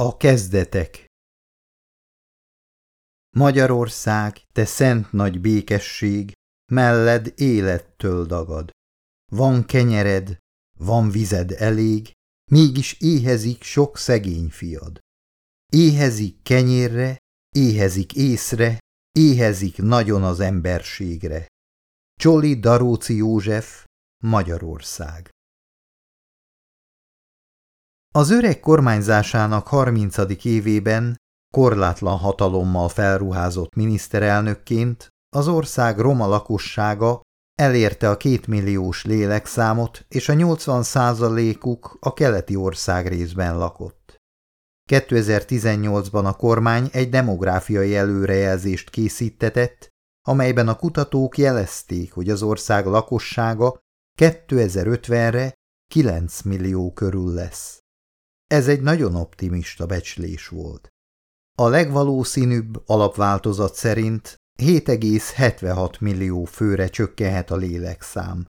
A kezdetek Magyarország, te szent nagy békesség, melled élettől dagad. Van kenyered, van vized elég, mégis éhezik sok szegény fiad. Éhezik kenyérre, éhezik észre, éhezik nagyon az emberségre. Csoli Daróci József, Magyarország Az öreg kormányzásának harmincadik évében korlátlan hatalommal felruházott miniszterelnökként az ország roma lakossága elérte a kétmilliós lélekszámot, és a 80 százalékuk a keleti ország részben lakott. 2018-ban a kormány egy demográfiai előrejelzést készítetett, amelyben a kutatók jelezték, hogy az ország lakossága 2050-re 9 millió körül lesz. Ez egy nagyon optimista becslés volt. A legvalószínűbb alapváltozat szerint 7,76 millió főre csökkenhet a lélekszám.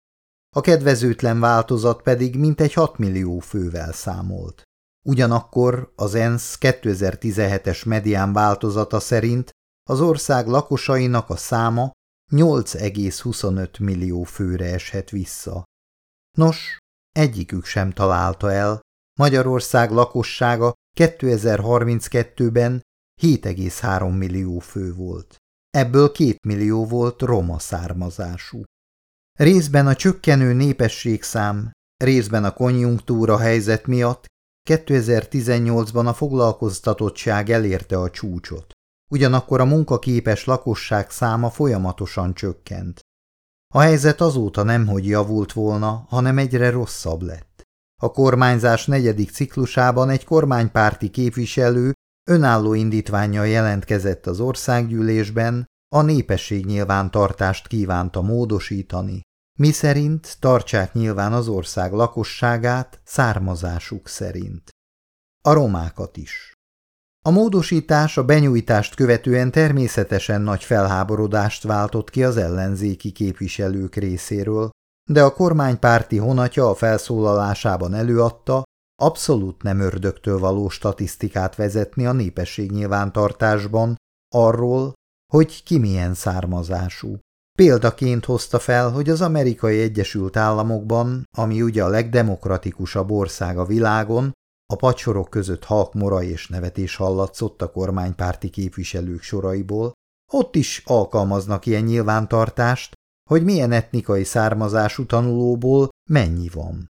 A kedvezőtlen változat pedig mintegy 6 millió fővel számolt. Ugyanakkor az ENSZ 2017-es medián változata szerint az ország lakosainak a száma 8,25 millió főre eshet vissza. Nos, egyikük sem találta el, Magyarország lakossága 2032-ben 7,3 millió fő volt. Ebből 2 millió volt roma származású. Részben a csökkenő népességszám, részben a konjunktúra helyzet miatt 2018-ban a foglalkoztatottság elérte a csúcsot. Ugyanakkor a munkaképes lakosság száma folyamatosan csökkent. A helyzet azóta nemhogy javult volna, hanem egyre rosszabb lett. A kormányzás negyedik ciklusában egy kormánypárti képviselő önálló indítványjal jelentkezett az országgyűlésben, a népességnyilvántartást kívánta módosítani, miszerint tartsák nyilván az ország lakosságát származásuk szerint. A romákat is. A módosítás a benyújtást követően természetesen nagy felháborodást váltott ki az ellenzéki képviselők részéről, de a kormánypárti honatja a felszólalásában előadta, abszolút nem ördögtől való statisztikát vezetni a népességnyilvántartásban arról, hogy ki milyen származású. Példaként hozta fel, hogy az amerikai Egyesült Államokban, ami ugye a legdemokratikusabb ország a világon, a pacsorok között halkmora és nevetés hallatszott a kormánypárti képviselők soraiból, ott is alkalmaznak ilyen nyilvántartást, hogy milyen etnikai származású tanulóból mennyi van.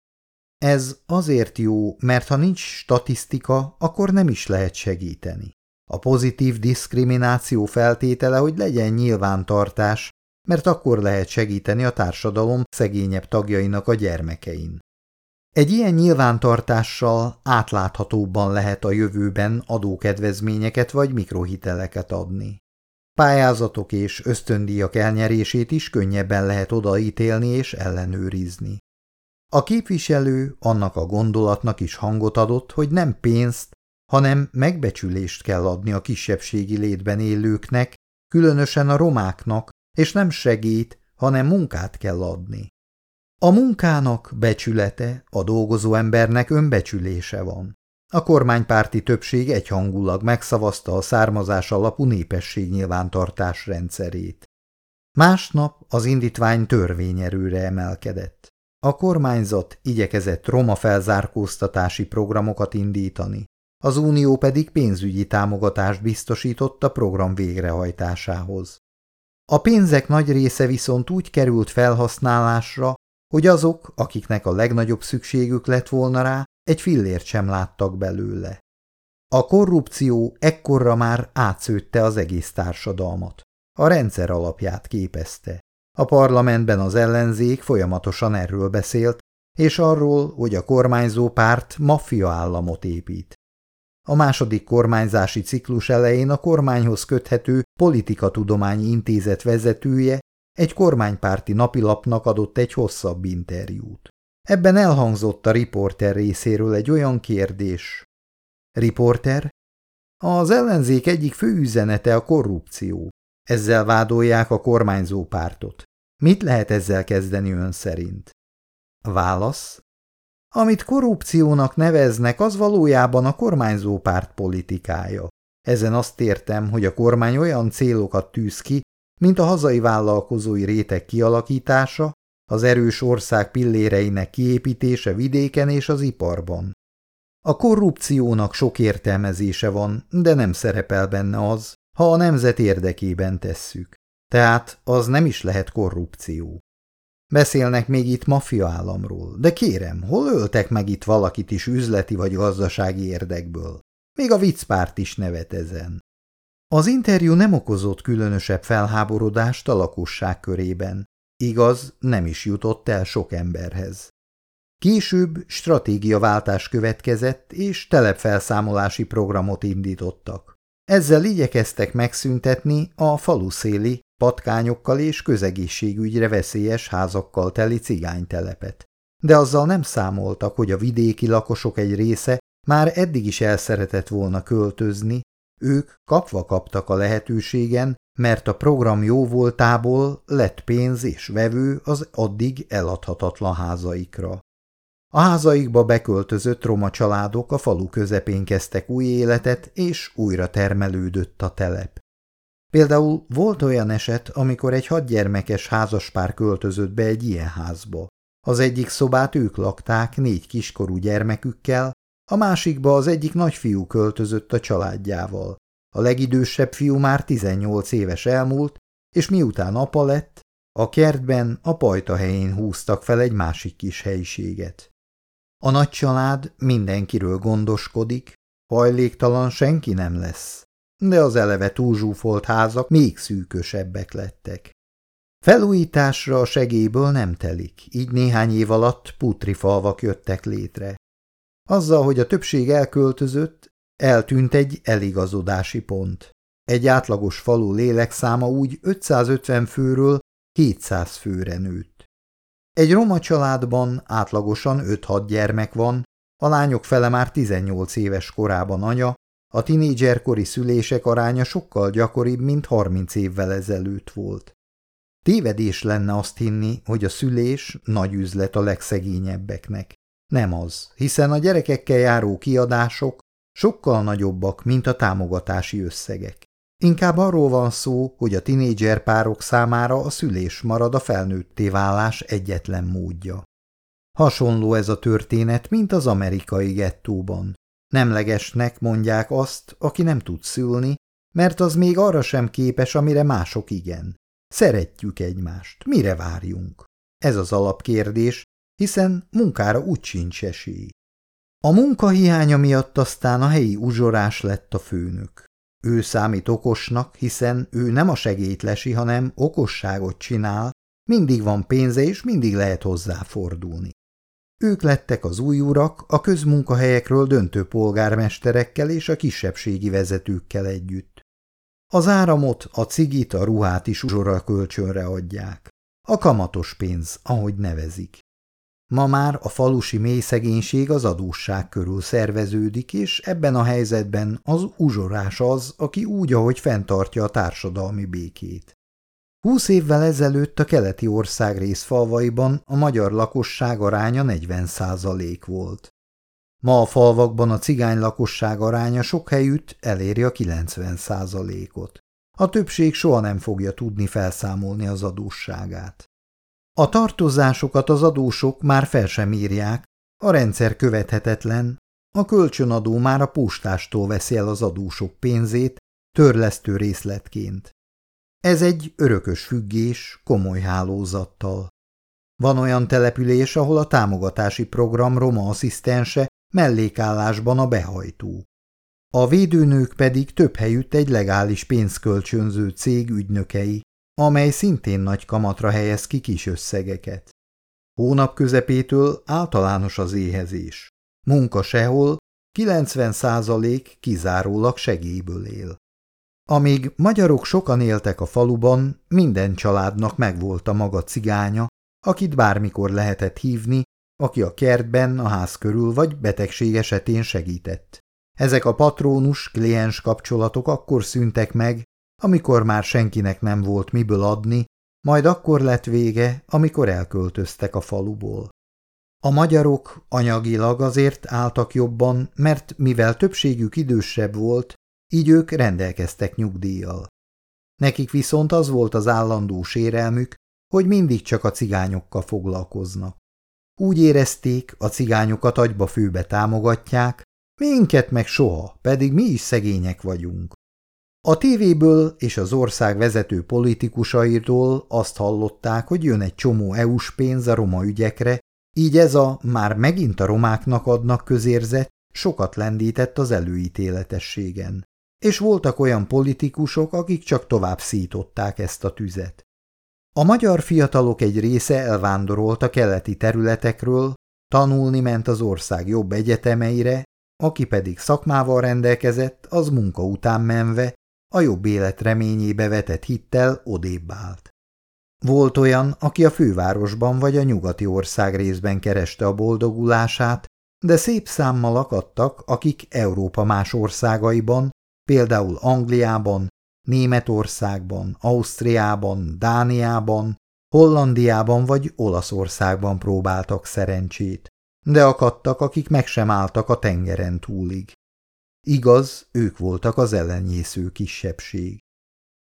Ez azért jó, mert ha nincs statisztika, akkor nem is lehet segíteni. A pozitív diszkrimináció feltétele, hogy legyen nyilvántartás, mert akkor lehet segíteni a társadalom szegényebb tagjainak a gyermekein. Egy ilyen nyilvántartással átláthatóbban lehet a jövőben adókedvezményeket vagy mikrohiteleket adni. Pályázatok és ösztöndíjak elnyerését is könnyebben lehet odaítélni és ellenőrizni. A képviselő annak a gondolatnak is hangot adott, hogy nem pénzt, hanem megbecsülést kell adni a kisebbségi létben élőknek, különösen a romáknak, és nem segít, hanem munkát kell adni. A munkának becsülete, a dolgozó embernek önbecsülése van. A kormánypárti többség egyhangulag megszavazta a származás alapú népességnyilvántartás rendszerét. Másnap az indítvány törvényerőre emelkedett. A kormányzat igyekezett roma felzárkóztatási programokat indítani, az Unió pedig pénzügyi támogatást biztosított a program végrehajtásához. A pénzek nagy része viszont úgy került felhasználásra, hogy azok, akiknek a legnagyobb szükségük lett volna rá, egy fillért sem láttak belőle. A korrupció ekkorra már átszőtte az egész társadalmat. A rendszer alapját képezte. A parlamentben az ellenzék folyamatosan erről beszélt, és arról, hogy a kormányzó párt maffia államot épít. A második kormányzási ciklus elején a kormányhoz köthető Politikatudományi Intézet vezetője egy kormánypárti napilapnak adott egy hosszabb interjút. Ebben elhangzott a riporter részéről egy olyan kérdés. Riporter? Az ellenzék egyik fő üzenete a korrupció. Ezzel vádolják a kormányzó pártot. Mit lehet ezzel kezdeni ön szerint? Válasz? Amit korrupciónak neveznek, az valójában a kormányzó párt politikája. Ezen azt értem, hogy a kormány olyan célokat tűz ki, mint a hazai vállalkozói réteg kialakítása, az erős ország pilléreinek kiépítése vidéken és az iparban. A korrupciónak sok értelmezése van, de nem szerepel benne az, ha a nemzet érdekében tesszük. Tehát az nem is lehet korrupció. Beszélnek még itt maffia államról, de kérem, hol öltek meg itt valakit is üzleti vagy gazdasági érdekből? Még a viccpárt is nevet ezen. Az interjú nem okozott különösebb felháborodást a lakosság körében. Igaz, nem is jutott el sok emberhez. Később stratégiaváltás következett, és telepfelszámolási programot indítottak. Ezzel igyekeztek megszüntetni a faluszéli, patkányokkal és közegészségügyre veszélyes házakkal teli cigánytelepet. De azzal nem számoltak, hogy a vidéki lakosok egy része már eddig is elszeretett volna költözni, ők kapva kaptak a lehetőségen, mert a program jó voltából lett pénz és vevő az addig eladhatatlan házaikra. A házaikba beköltözött roma családok a falu közepén kezdtek új életet, és újra termelődött a telep. Például volt olyan eset, amikor egy hadgyermekes házaspár költözött be egy ilyen házba. Az egyik szobát ők lakták négy kiskorú gyermekükkel, a másikba az egyik nagyfiú költözött a családjával. A legidősebb fiú már 18 éves elmúlt, és miután apa lett, a kertben a pajta helyén húztak fel egy másik kis helyiséget. A nagy család mindenkiről gondoskodik, hajléktalan senki nem lesz, de az eleve túlzsúfolt házak még szűkösebbek lettek. Felújításra a segélyből nem telik, így néhány év alatt putri falvak jöttek létre. Azzal, hogy a többség elköltözött, eltűnt egy eligazodási pont. Egy átlagos falu lélekszáma úgy 550 főről 700 főre nőtt. Egy roma családban átlagosan 5-6 gyermek van, a lányok fele már 18 éves korában anya, a tinédzserkori szülések aránya sokkal gyakoribb, mint 30 évvel ezelőtt volt. Tévedés lenne azt hinni, hogy a szülés nagy üzlet a legszegényebbeknek. Nem az, hiszen a gyerekekkel járó kiadások sokkal nagyobbak, mint a támogatási összegek. Inkább arról van szó, hogy a tinédzser párok számára a szülés marad a felnőtté válás egyetlen módja. Hasonló ez a történet, mint az amerikai gettóban. Nemlegesnek mondják azt, aki nem tud szülni, mert az még arra sem képes, amire mások igen. Szeretjük egymást, mire várjunk? Ez az alapkérdés, hiszen munkára úgy sincs esély. A munkahiánya miatt aztán a helyi uzsorás lett a főnök. Ő számít okosnak, hiszen ő nem a segélyt lesi, hanem okosságot csinál, mindig van pénze és mindig lehet hozzáfordulni. Ők lettek az új urak a közmunkahelyekről döntő polgármesterekkel és a kisebbségi vezetőkkel együtt. Az áramot, a cigit, a ruhát is uzsora kölcsönre adják. A kamatos pénz, ahogy nevezik. Ma már a falusi mély szegénység az adósság körül szerveződik, és ebben a helyzetben az uzsorás az, aki úgy, ahogy fenntartja a társadalmi békét. Húsz évvel ezelőtt a keleti országrész falvaiban a magyar lakosság aránya 40 százalék volt. Ma a falvakban a cigány lakosság aránya sok helyütt eléri a 90 százalékot. A többség soha nem fogja tudni felszámolni az adósságát. A tartozásokat az adósok már fel sem írják, a rendszer követhetetlen, a kölcsönadó már a postástól veszi el az adósok pénzét, törlesztő részletként. Ez egy örökös függés, komoly hálózattal. Van olyan település, ahol a támogatási program roma asszisztense mellékállásban a behajtó. A védőnők pedig több helyütt egy legális pénzkölcsönző cég ügynökei, amely szintén nagy kamatra helyez ki kis összegeket. Hónap közepétől általános az éhezés. Munka sehol, 90 százalék kizárólag segélyből él. Amíg magyarok sokan éltek a faluban, minden családnak megvolt a maga cigánya, akit bármikor lehetett hívni, aki a kertben, a ház körül vagy betegség esetén segített. Ezek a patrónus-kliens kapcsolatok akkor szűntek meg, amikor már senkinek nem volt miből adni, majd akkor lett vége, amikor elköltöztek a faluból. A magyarok anyagilag azért álltak jobban, mert mivel többségük idősebb volt, így ők rendelkeztek nyugdíjjal. Nekik viszont az volt az állandó sérelmük, hogy mindig csak a cigányokkal foglalkoznak. Úgy érezték, a cigányokat agyba főbe támogatják, minket meg soha, pedig mi is szegények vagyunk. A tévéből és az ország vezető politikusairól azt hallották, hogy jön egy csomó EU-s pénz a roma ügyekre, így ez a már megint a romáknak adnak közérzet sokat lendített az előítéletességen. És voltak olyan politikusok, akik csak tovább szították ezt a tüzet. A magyar fiatalok egy része elvándorolt a keleti területekről, tanulni ment az ország jobb egyetemeire, aki pedig szakmával rendelkezett, az munka után menve, a jobb élet reményébe vetett hittel odébb állt. Volt olyan, aki a fővárosban vagy a nyugati ország részben kereste a boldogulását, de szép számmal akadtak, akik Európa más országaiban, például Angliában, Németországban, Ausztriában, Dániában, Hollandiában vagy Olaszországban próbáltak szerencsét, de akadtak, akik meg sem álltak a tengeren túlig. Igaz, ők voltak az ellenyésző kisebbség.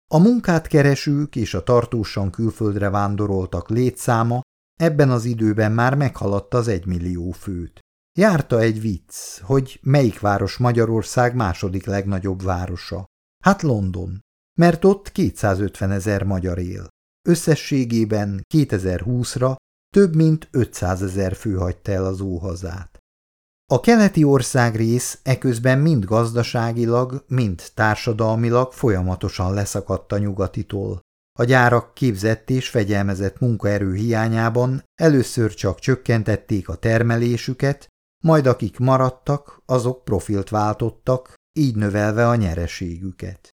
A munkát keresők és a tartósan külföldre vándoroltak létszáma ebben az időben már meghaladta az egymillió főt. Járta egy vicc, hogy melyik város Magyarország második legnagyobb városa. Hát London, mert ott 250 ezer magyar él. Összességében 2020-ra több mint 500 ezer fő hagyta el az óhazát. A keleti országrész eközben mind gazdaságilag, mind társadalmilag folyamatosan leszakadt a nyugatitól. A gyárak képzett és fegyelmezett munkaerő hiányában először csak csökkentették a termelésüket, majd akik maradtak, azok profilt váltottak, így növelve a nyereségüket.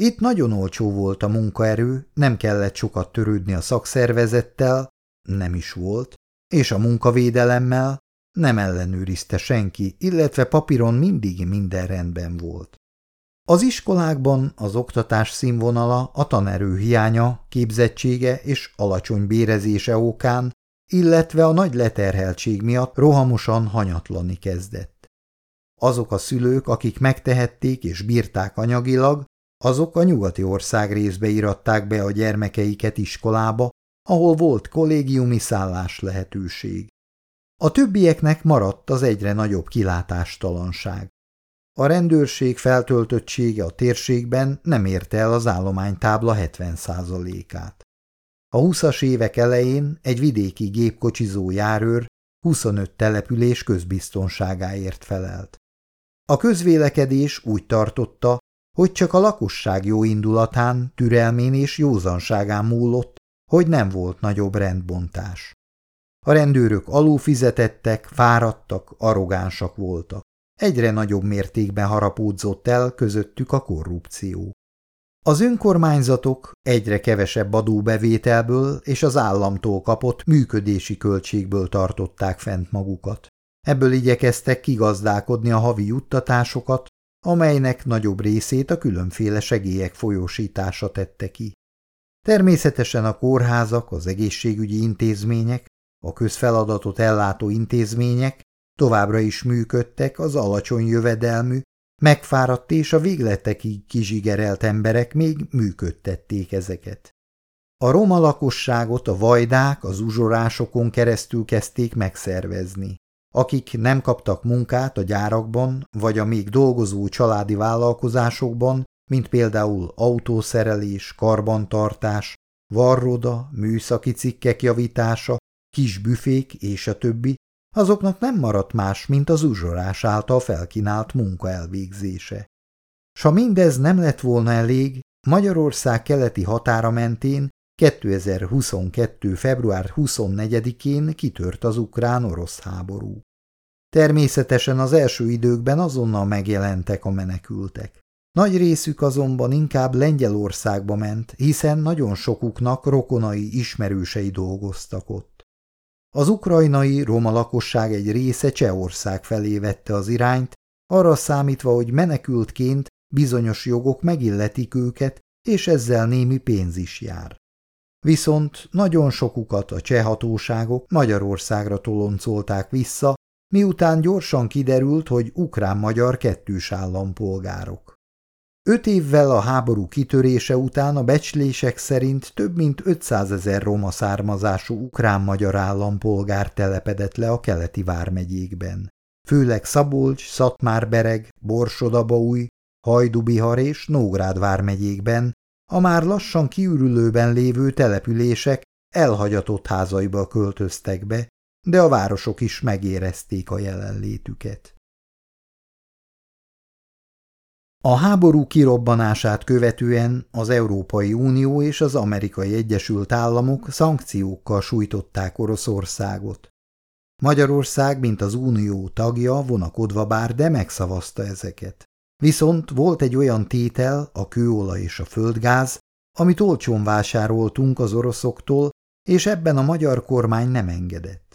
Itt nagyon olcsó volt a munkaerő, nem kellett sokat törődni a szakszervezettel, nem is volt, és a munkavédelemmel, nem ellenőrizte senki, illetve papíron mindig minden rendben volt. Az iskolákban az oktatás színvonala, a tanerő hiánya, képzettsége és alacsony bérezése okán, illetve a nagy leterheltség miatt rohamosan hanyatlani kezdett. Azok a szülők, akik megtehették és bírták anyagilag, azok a nyugati ország részbe iratták be a gyermekeiket iskolába, ahol volt kollégiumi szállás lehetőség. A többieknek maradt az egyre nagyobb kilátástalanság. A rendőrség feltöltöttsége a térségben nem érte el az állománytábla 70%-át. A 20-as évek elején egy vidéki gépkocsizó járőr 25 település közbiztonságáért felelt. A közvélekedés úgy tartotta, hogy csak a lakosság jó indulatán, türelmén és józanságán múlott, hogy nem volt nagyobb rendbontás. A rendőrök alulfizetettek, fáradtak, arrogánsak voltak. Egyre nagyobb mértékben harapódzott el közöttük a korrupció. Az önkormányzatok egyre kevesebb adóbevételből és az államtól kapott működési költségből tartották fent magukat. Ebből igyekeztek kigazdálkodni a havi juttatásokat, amelynek nagyobb részét a különféle segélyek folyósítása tette ki. Természetesen a kórházak, az egészségügyi intézmények, a közfeladatot ellátó intézmények továbbra is működtek, az alacsony jövedelmű, megfáradt és a végletekig kizsigerelt emberek még működtették ezeket. A roma lakosságot a vajdák az uzsorásokon keresztül kezdték megszervezni. Akik nem kaptak munkát a gyárakban vagy a még dolgozó családi vállalkozásokban, mint például autószerelés, karbantartás, varroda, műszaki cikkek javítása, kis büfék és a többi, azoknak nem maradt más, mint az uzsorás által felkínált munka elvégzése. S ha mindez nem lett volna elég, Magyarország keleti határa mentén 2022. február 24-én kitört az ukrán-orosz háború. Természetesen az első időkben azonnal megjelentek a menekültek. Nagy részük azonban inkább Lengyelországba ment, hiszen nagyon sokuknak rokonai ismerősei dolgoztak ott. Az ukrajnai roma lakosság egy része Csehország felé vette az irányt, arra számítva, hogy menekültként bizonyos jogok megilletik őket, és ezzel némi pénz is jár. viszont nagyon sokukat a cseh hatóságok Magyarországra toloncolták vissza, miután gyorsan kiderült, hogy ukrán-magyar kettős állampolgárok. Öt évvel a háború kitörése után a becslések szerint több mint 500 ezer roma származású ukrán-magyar állampolgár telepedett le a keleti vármegyékben. Főleg Szabolcs, Szatmárbereg, Borsodabaúj, Hajdubihar és Nógrád vármegyékben, a már lassan kiürülőben lévő települések elhagyatott házaiba költöztek be, de a városok is megérezték a jelenlétüket. A háború kirobbanását követően az Európai Unió és az Amerikai Egyesült Államok szankciókkal sújtották Oroszországot. Magyarország, mint az Unió tagja, vonakodva bár, de megszavazta ezeket. Viszont volt egy olyan tétel, a kőolaj és a földgáz, amit olcsón vásároltunk az oroszoktól, és ebben a magyar kormány nem engedett.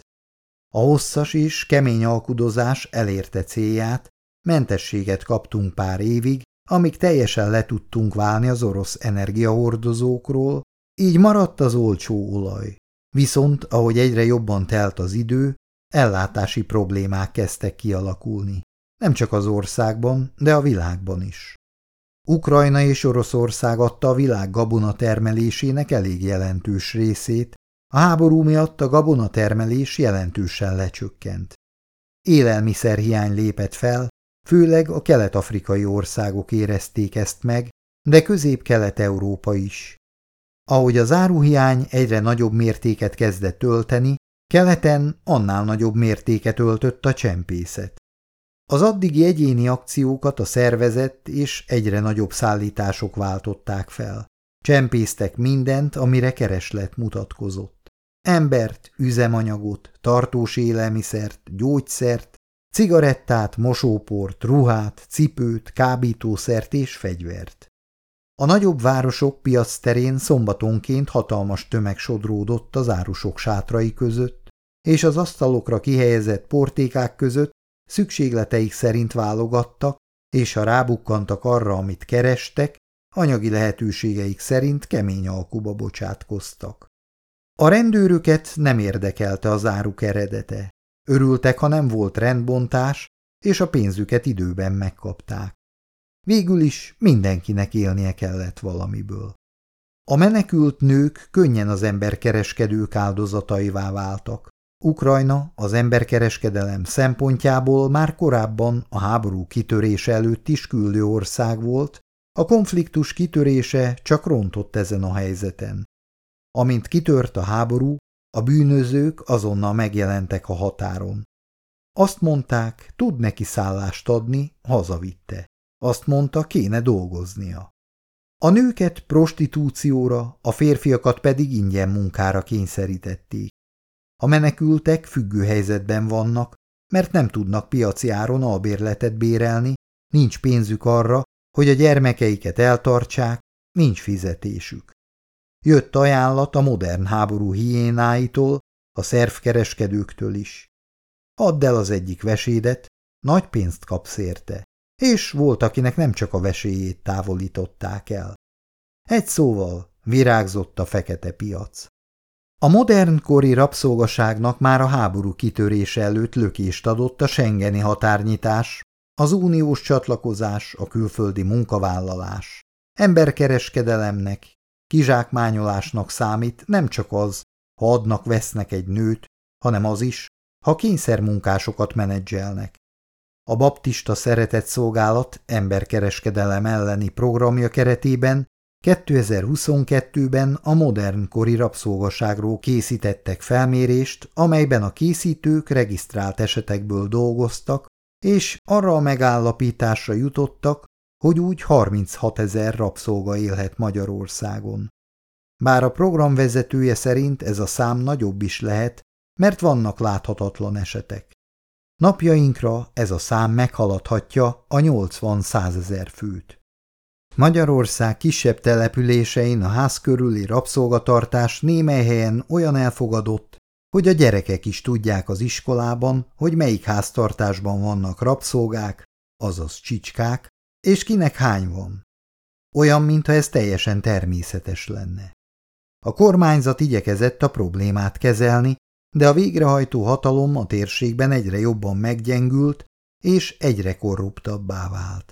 A hosszas és kemény alkudozás elérte célját, mentességet kaptunk pár évig, amíg teljesen le tudtunk válni az orosz energiahordozókról, így maradt az olcsó olaj. Viszont, ahogy egyre jobban telt az idő, ellátási problémák kezdtek kialakulni. Nem csak az országban, de a világban is. Ukrajna és Oroszország adta a világ gabona termelésének elég jelentős részét, a háború miatt a gabona termelés jelentősen lecsökkent. Élelmiszerhiány lépett fel, főleg a kelet-afrikai országok érezték ezt meg, de közép-kelet-európa is. Ahogy az áruhiány egyre nagyobb mértéket kezdett ölteni, keleten annál nagyobb mértéket öltött a csempészet. Az addigi egyéni akciókat a szervezett és egyre nagyobb szállítások váltották fel. Csempésztek mindent, amire kereslet mutatkozott. Embert, üzemanyagot, tartós élelmiszert, gyógyszert, cigarettát, mosóport, ruhát, cipőt, kábítószert és fegyvert. A nagyobb városok piac terén szombatonként hatalmas tömeg sodródott az árusok sátrai között, és az asztalokra kihelyezett portékák között szükségleteik szerint válogattak, és ha rábukkantak arra, amit kerestek, anyagi lehetőségeik szerint kemény alkuba bocsátkoztak. A rendőröket nem érdekelte az áruk eredete. Örültek, ha nem volt rendbontás, és a pénzüket időben megkapták. Végül is mindenkinek élnie kellett valamiből. A menekült nők könnyen az emberkereskedők áldozataivá váltak. Ukrajna az emberkereskedelem szempontjából már korábban a háború kitörése előtt is küldő ország volt, a konfliktus kitörése csak rontott ezen a helyzeten. Amint kitört a háború, a bűnözők azonnal megjelentek a határon. Azt mondták, tud neki szállást adni, hazavitte. Azt mondta, kéne dolgoznia. A nőket prostitúcióra, a férfiakat pedig ingyen munkára kényszerítették. A menekültek függő helyzetben vannak, mert nem tudnak piaci áron albérletet bérelni, nincs pénzük arra, hogy a gyermekeiket eltartsák, nincs fizetésük. Jött ajánlat a modern háború hiénáitól, a szervkereskedőktől is. Add el az egyik vesédet, nagy pénzt kapsz érte, és volt, akinek nem csak a veséjét távolították el. Egy szóval virágzott a fekete piac. A modern kori rabszolgaságnak már a háború kitörése előtt lökést adott a Schengeni határnyitás, az uniós csatlakozás, a külföldi munkavállalás. Emberkereskedelemnek, kizsákmányolásnak számít nem csak az, ha adnak-vesznek egy nőt, hanem az is, ha kényszermunkásokat menedzselnek. A baptista szeretett szolgálat emberkereskedelem elleni programja keretében 2022-ben a modern kori rabszolgaságról készítettek felmérést, amelyben a készítők regisztrált esetekből dolgoztak, és arra a megállapításra jutottak, hogy úgy 36 ezer rabszolga élhet Magyarországon. Bár a program vezetője szerint ez a szám nagyobb is lehet, mert vannak láthatatlan esetek. Napjainkra ez a szám meghaladhatja a 80-100 ezer főt. Magyarország kisebb településein a ház körüli rabszolgatartás némely helyen olyan elfogadott, hogy a gyerekek is tudják az iskolában, hogy melyik háztartásban vannak rabszolgák, azaz csicskák, és kinek hány van. Olyan, mintha ez teljesen természetes lenne. A kormányzat igyekezett a problémát kezelni, de a végrehajtó hatalom a térségben egyre jobban meggyengült, és egyre korruptabbá vált.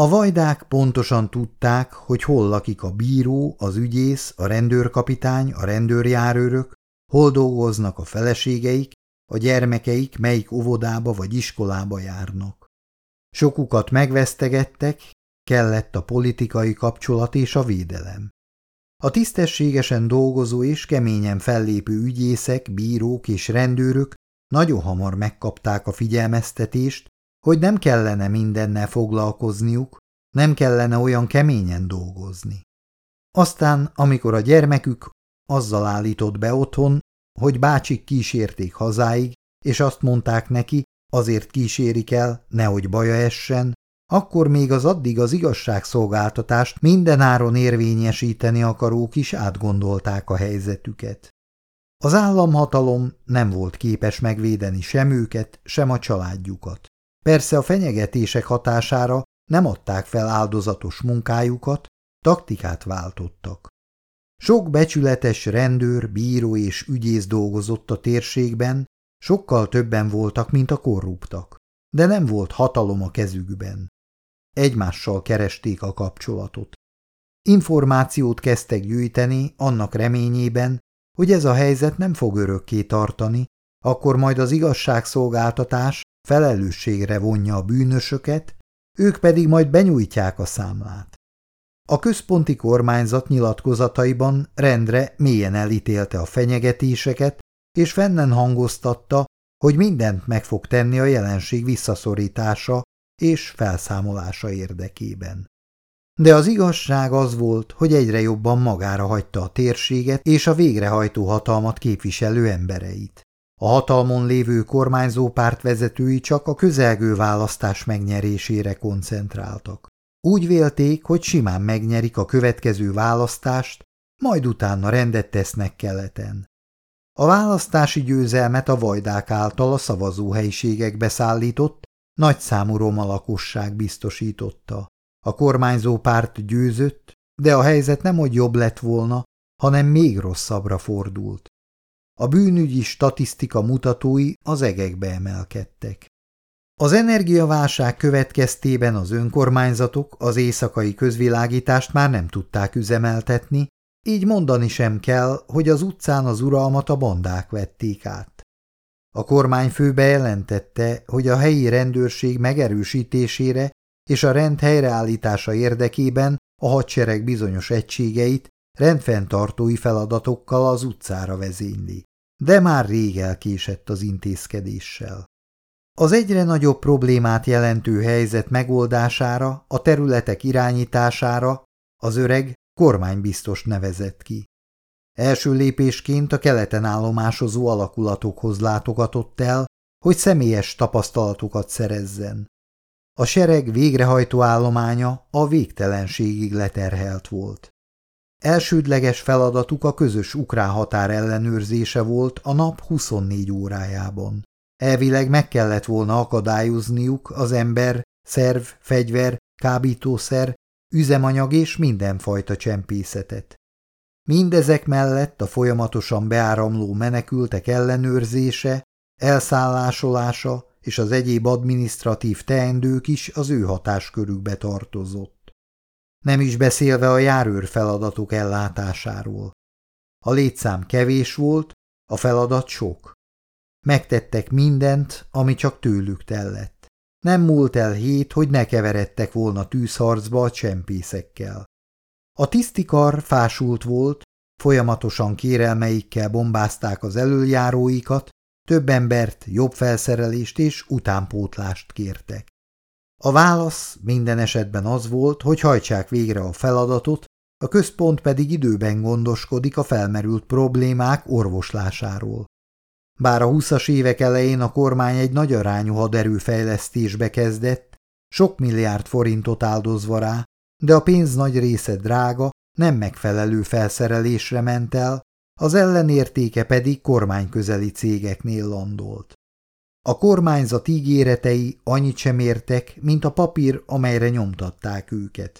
A vajdák pontosan tudták, hogy hol lakik a bíró, az ügyész, a rendőrkapitány, a rendőrjárőrök, hol dolgoznak a feleségeik, a gyermekeik melyik óvodába vagy iskolába járnak. Sokukat megvesztegettek, kellett a politikai kapcsolat és a védelem. A tisztességesen dolgozó és keményen fellépő ügyészek, bírók és rendőrök nagyon hamar megkapták a figyelmeztetést, hogy nem kellene mindennel foglalkozniuk, nem kellene olyan keményen dolgozni. Aztán, amikor a gyermekük azzal állított be otthon, hogy bácsik kísérték hazáig, és azt mondták neki, azért kísérik el, nehogy baja essen, akkor még az addig az igazságszolgáltatást mindenáron érvényesíteni akarók is átgondolták a helyzetüket. Az államhatalom nem volt képes megvédeni sem őket, sem a családjukat. Persze a fenyegetések hatására nem adták fel áldozatos munkájukat, taktikát váltottak. Sok becsületes rendőr, bíró és ügyész dolgozott a térségben, sokkal többen voltak, mint a korruptak, de nem volt hatalom a kezükben. Egymással keresték a kapcsolatot. Információt kezdtek gyűjteni annak reményében, hogy ez a helyzet nem fog örökké tartani, akkor majd az igazságszolgáltatás felelősségre vonja a bűnösöket, ők pedig majd benyújtják a számlát. A központi kormányzat nyilatkozataiban rendre mélyen elítélte a fenyegetéseket, és fennen hangoztatta, hogy mindent meg fog tenni a jelenség visszaszorítása és felszámolása érdekében. De az igazság az volt, hogy egyre jobban magára hagyta a térséget és a végrehajtó hatalmat képviselő embereit. A hatalmon lévő kormányzó párt vezetői csak a közelgő választás megnyerésére koncentráltak. Úgy vélték, hogy simán megnyerik a következő választást, majd utána rendet tesznek keleten. A választási győzelmet a vajdák által a szavazóhelyiségekbe szállított, nagyszámú roma lakosság biztosította. A kormányzó párt győzött, de a helyzet nem hogy jobb lett volna, hanem még rosszabbra fordult. A bűnügyi statisztika mutatói az egekbe emelkedtek. Az energiaválság következtében az önkormányzatok az éjszakai közvilágítást már nem tudták üzemeltetni, így mondani sem kell, hogy az utcán az uralmat a bandák vették át. A kormányfő bejelentette, hogy a helyi rendőrség megerősítésére és a rend helyreállítása érdekében a hadsereg bizonyos egységeit rendfenntartói feladatokkal az utcára vezényli. De már rég elkésett az intézkedéssel. Az egyre nagyobb problémát jelentő helyzet megoldására, a területek irányítására az öreg kormánybiztos nevezett ki. Első lépésként a keleten állomásozó alakulatokhoz látogatott el, hogy személyes tapasztalatokat szerezzen. A sereg végrehajtó állománya a végtelenségig leterhelt volt. Elsődleges feladatuk a közös ukrán határ ellenőrzése volt a nap 24 órájában. Elvileg meg kellett volna akadályozniuk az ember, szerv, fegyver, kábítószer, üzemanyag és mindenfajta csempészetet. Mindezek mellett a folyamatosan beáramló menekültek ellenőrzése, elszállásolása és az egyéb adminisztratív teendők is az ő hatáskörükbe tartozott. Nem is beszélve a járőr feladatok ellátásáról. A létszám kevés volt, a feladat sok. Megtettek mindent, ami csak tőlük tellett. Nem múlt el hét, hogy ne keveredtek volna tűzharcba a csempészekkel. A tisztikar fásult volt, folyamatosan kérelmeikkel bombázták az elöljáróikat, több embert, jobb felszerelést és utánpótlást kértek. A válasz minden esetben az volt, hogy hajtsák végre a feladatot, a központ pedig időben gondoskodik a felmerült problémák orvoslásáról. Bár a húszas évek elején a kormány egy nagy arányú haderőfejlesztésbe kezdett, sok milliárd forintot áldozva rá, de a pénz nagy része drága, nem megfelelő felszerelésre ment el, az ellenértéke pedig kormányközeli cégeknél landolt. A kormányzat ígéretei annyit sem értek, mint a papír, amelyre nyomtatták őket.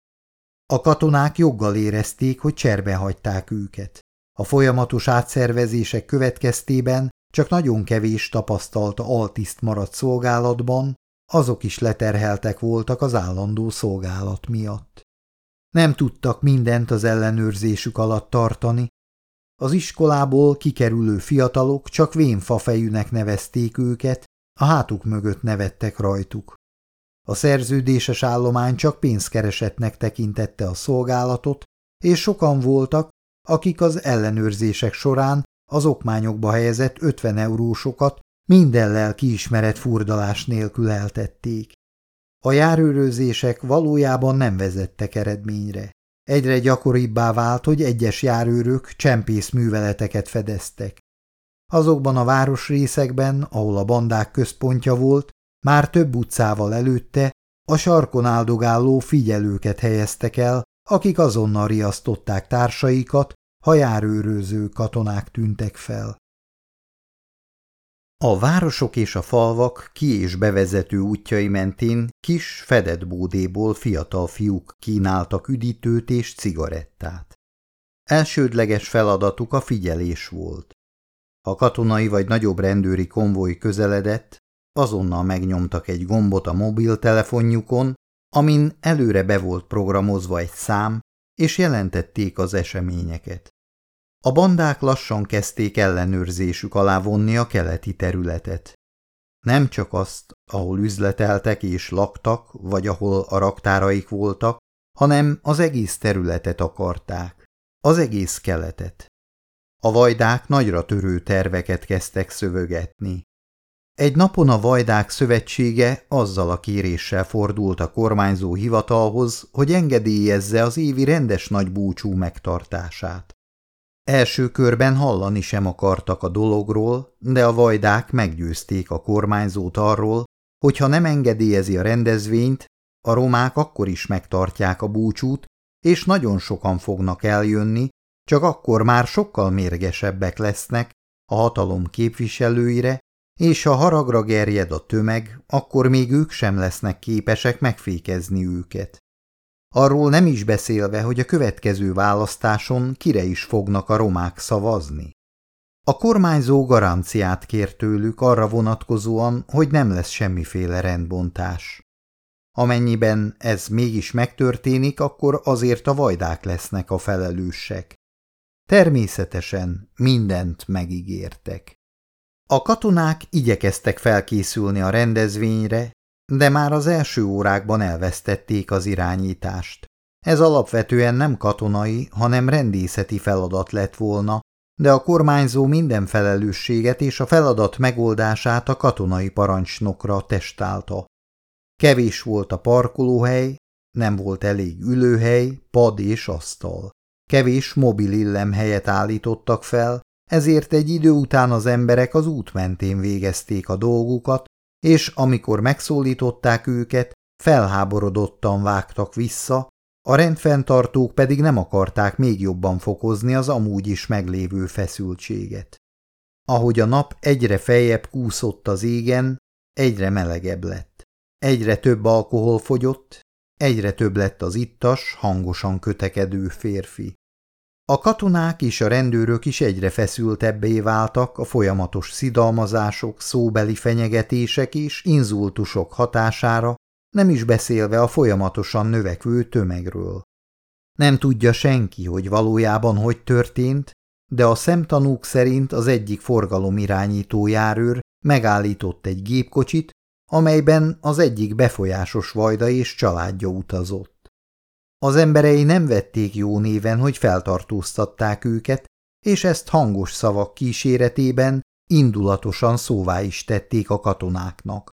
A katonák joggal érezték, hogy cserbe hagyták őket. A folyamatos átszervezések következtében csak nagyon kevés tapasztalta altiszt maradt szolgálatban, azok is leterheltek voltak az állandó szolgálat miatt. Nem tudtak mindent az ellenőrzésük alatt tartani. Az iskolából kikerülő fiatalok csak vénfafejűnek nevezték őket, a hátuk mögött nevettek rajtuk. A szerződéses állomány csak pénzkeresetnek tekintette a szolgálatot, és sokan voltak, akik az ellenőrzések során az okmányokba helyezett 50 eurósokat minden lelkiismeret furdalás nélkül eltették. A járőrözések valójában nem vezettek eredményre. Egyre gyakoribbá vált, hogy egyes járőrök csempész műveleteket fedeztek. Azokban a városrészekben, ahol a bandák központja volt, már több utcával előtte a sarkon áldogáló figyelőket helyeztek el, akik azonnal riasztották társaikat, ha járőröző katonák tűntek fel. A városok és a falvak ki- és bevezető útjai mentén kis, fedett bódéból fiatal fiúk kínáltak üdítőt és cigarettát. Elsődleges feladatuk a figyelés volt. Ha katonai vagy nagyobb rendőri konvoj közeledett, azonnal megnyomtak egy gombot a mobiltelefonjukon, amin előre be volt programozva egy szám, és jelentették az eseményeket. A bandák lassan kezdték ellenőrzésük alá vonni a keleti területet. Nem csak azt, ahol üzleteltek és laktak, vagy ahol a raktáraik voltak, hanem az egész területet akarták, az egész keletet. A vajdák nagyra törő terveket kezdtek szövögetni. Egy napon a Vajdák Szövetsége azzal a kéréssel fordult a kormányzó hivatalhoz, hogy engedélyezze az évi rendes nagy búcsú megtartását. Első körben hallani sem akartak a dologról, de a vajdák meggyőzték a kormányzót arról, hogy ha nem engedélyezi a rendezvényt, a romák akkor is megtartják a búcsút, és nagyon sokan fognak eljönni, csak akkor már sokkal mérgesebbek lesznek a hatalom képviselőire, és ha haragra gerjed a tömeg, akkor még ők sem lesznek képesek megfékezni őket. Arról nem is beszélve, hogy a következő választáson kire is fognak a romák szavazni. A kormányzó garanciát kér tőlük arra vonatkozóan, hogy nem lesz semmiféle rendbontás. Amennyiben ez mégis megtörténik, akkor azért a vajdák lesznek a felelősek. Természetesen mindent megígértek. A katonák igyekeztek felkészülni a rendezvényre, de már az első órákban elvesztették az irányítást. Ez alapvetően nem katonai, hanem rendészeti feladat lett volna, de a kormányzó minden felelősséget és a feladat megoldását a katonai parancsnokra testálta. Kevés volt a parkolóhely, nem volt elég ülőhely, pad és asztal. Kevés mobil illemhelyet állítottak fel, ezért egy idő után az emberek az út mentén végezték a dolgukat, és amikor megszólították őket, felháborodottan vágtak vissza, a rendfenntartók pedig nem akarták még jobban fokozni az amúgy is meglévő feszültséget. Ahogy a nap egyre feljebb kúszott az égen, egyre melegebb lett. Egyre több alkohol fogyott, egyre több lett az ittas, hangosan kötekedő férfi. A katonák és a rendőrök is egyre feszültebbé váltak a folyamatos szidalmazások, szóbeli fenyegetések és inzultusok hatására, nem is beszélve a folyamatosan növekvő tömegről. Nem tudja senki, hogy valójában hogy történt, de a szemtanúk szerint az egyik forgalomirányító járőr megállított egy gépkocsit, amelyben az egyik befolyásos vajda és családja utazott. Az emberei nem vették jó néven, hogy feltartóztatták őket, és ezt hangos szavak kíséretében indulatosan szóvá is tették a katonáknak.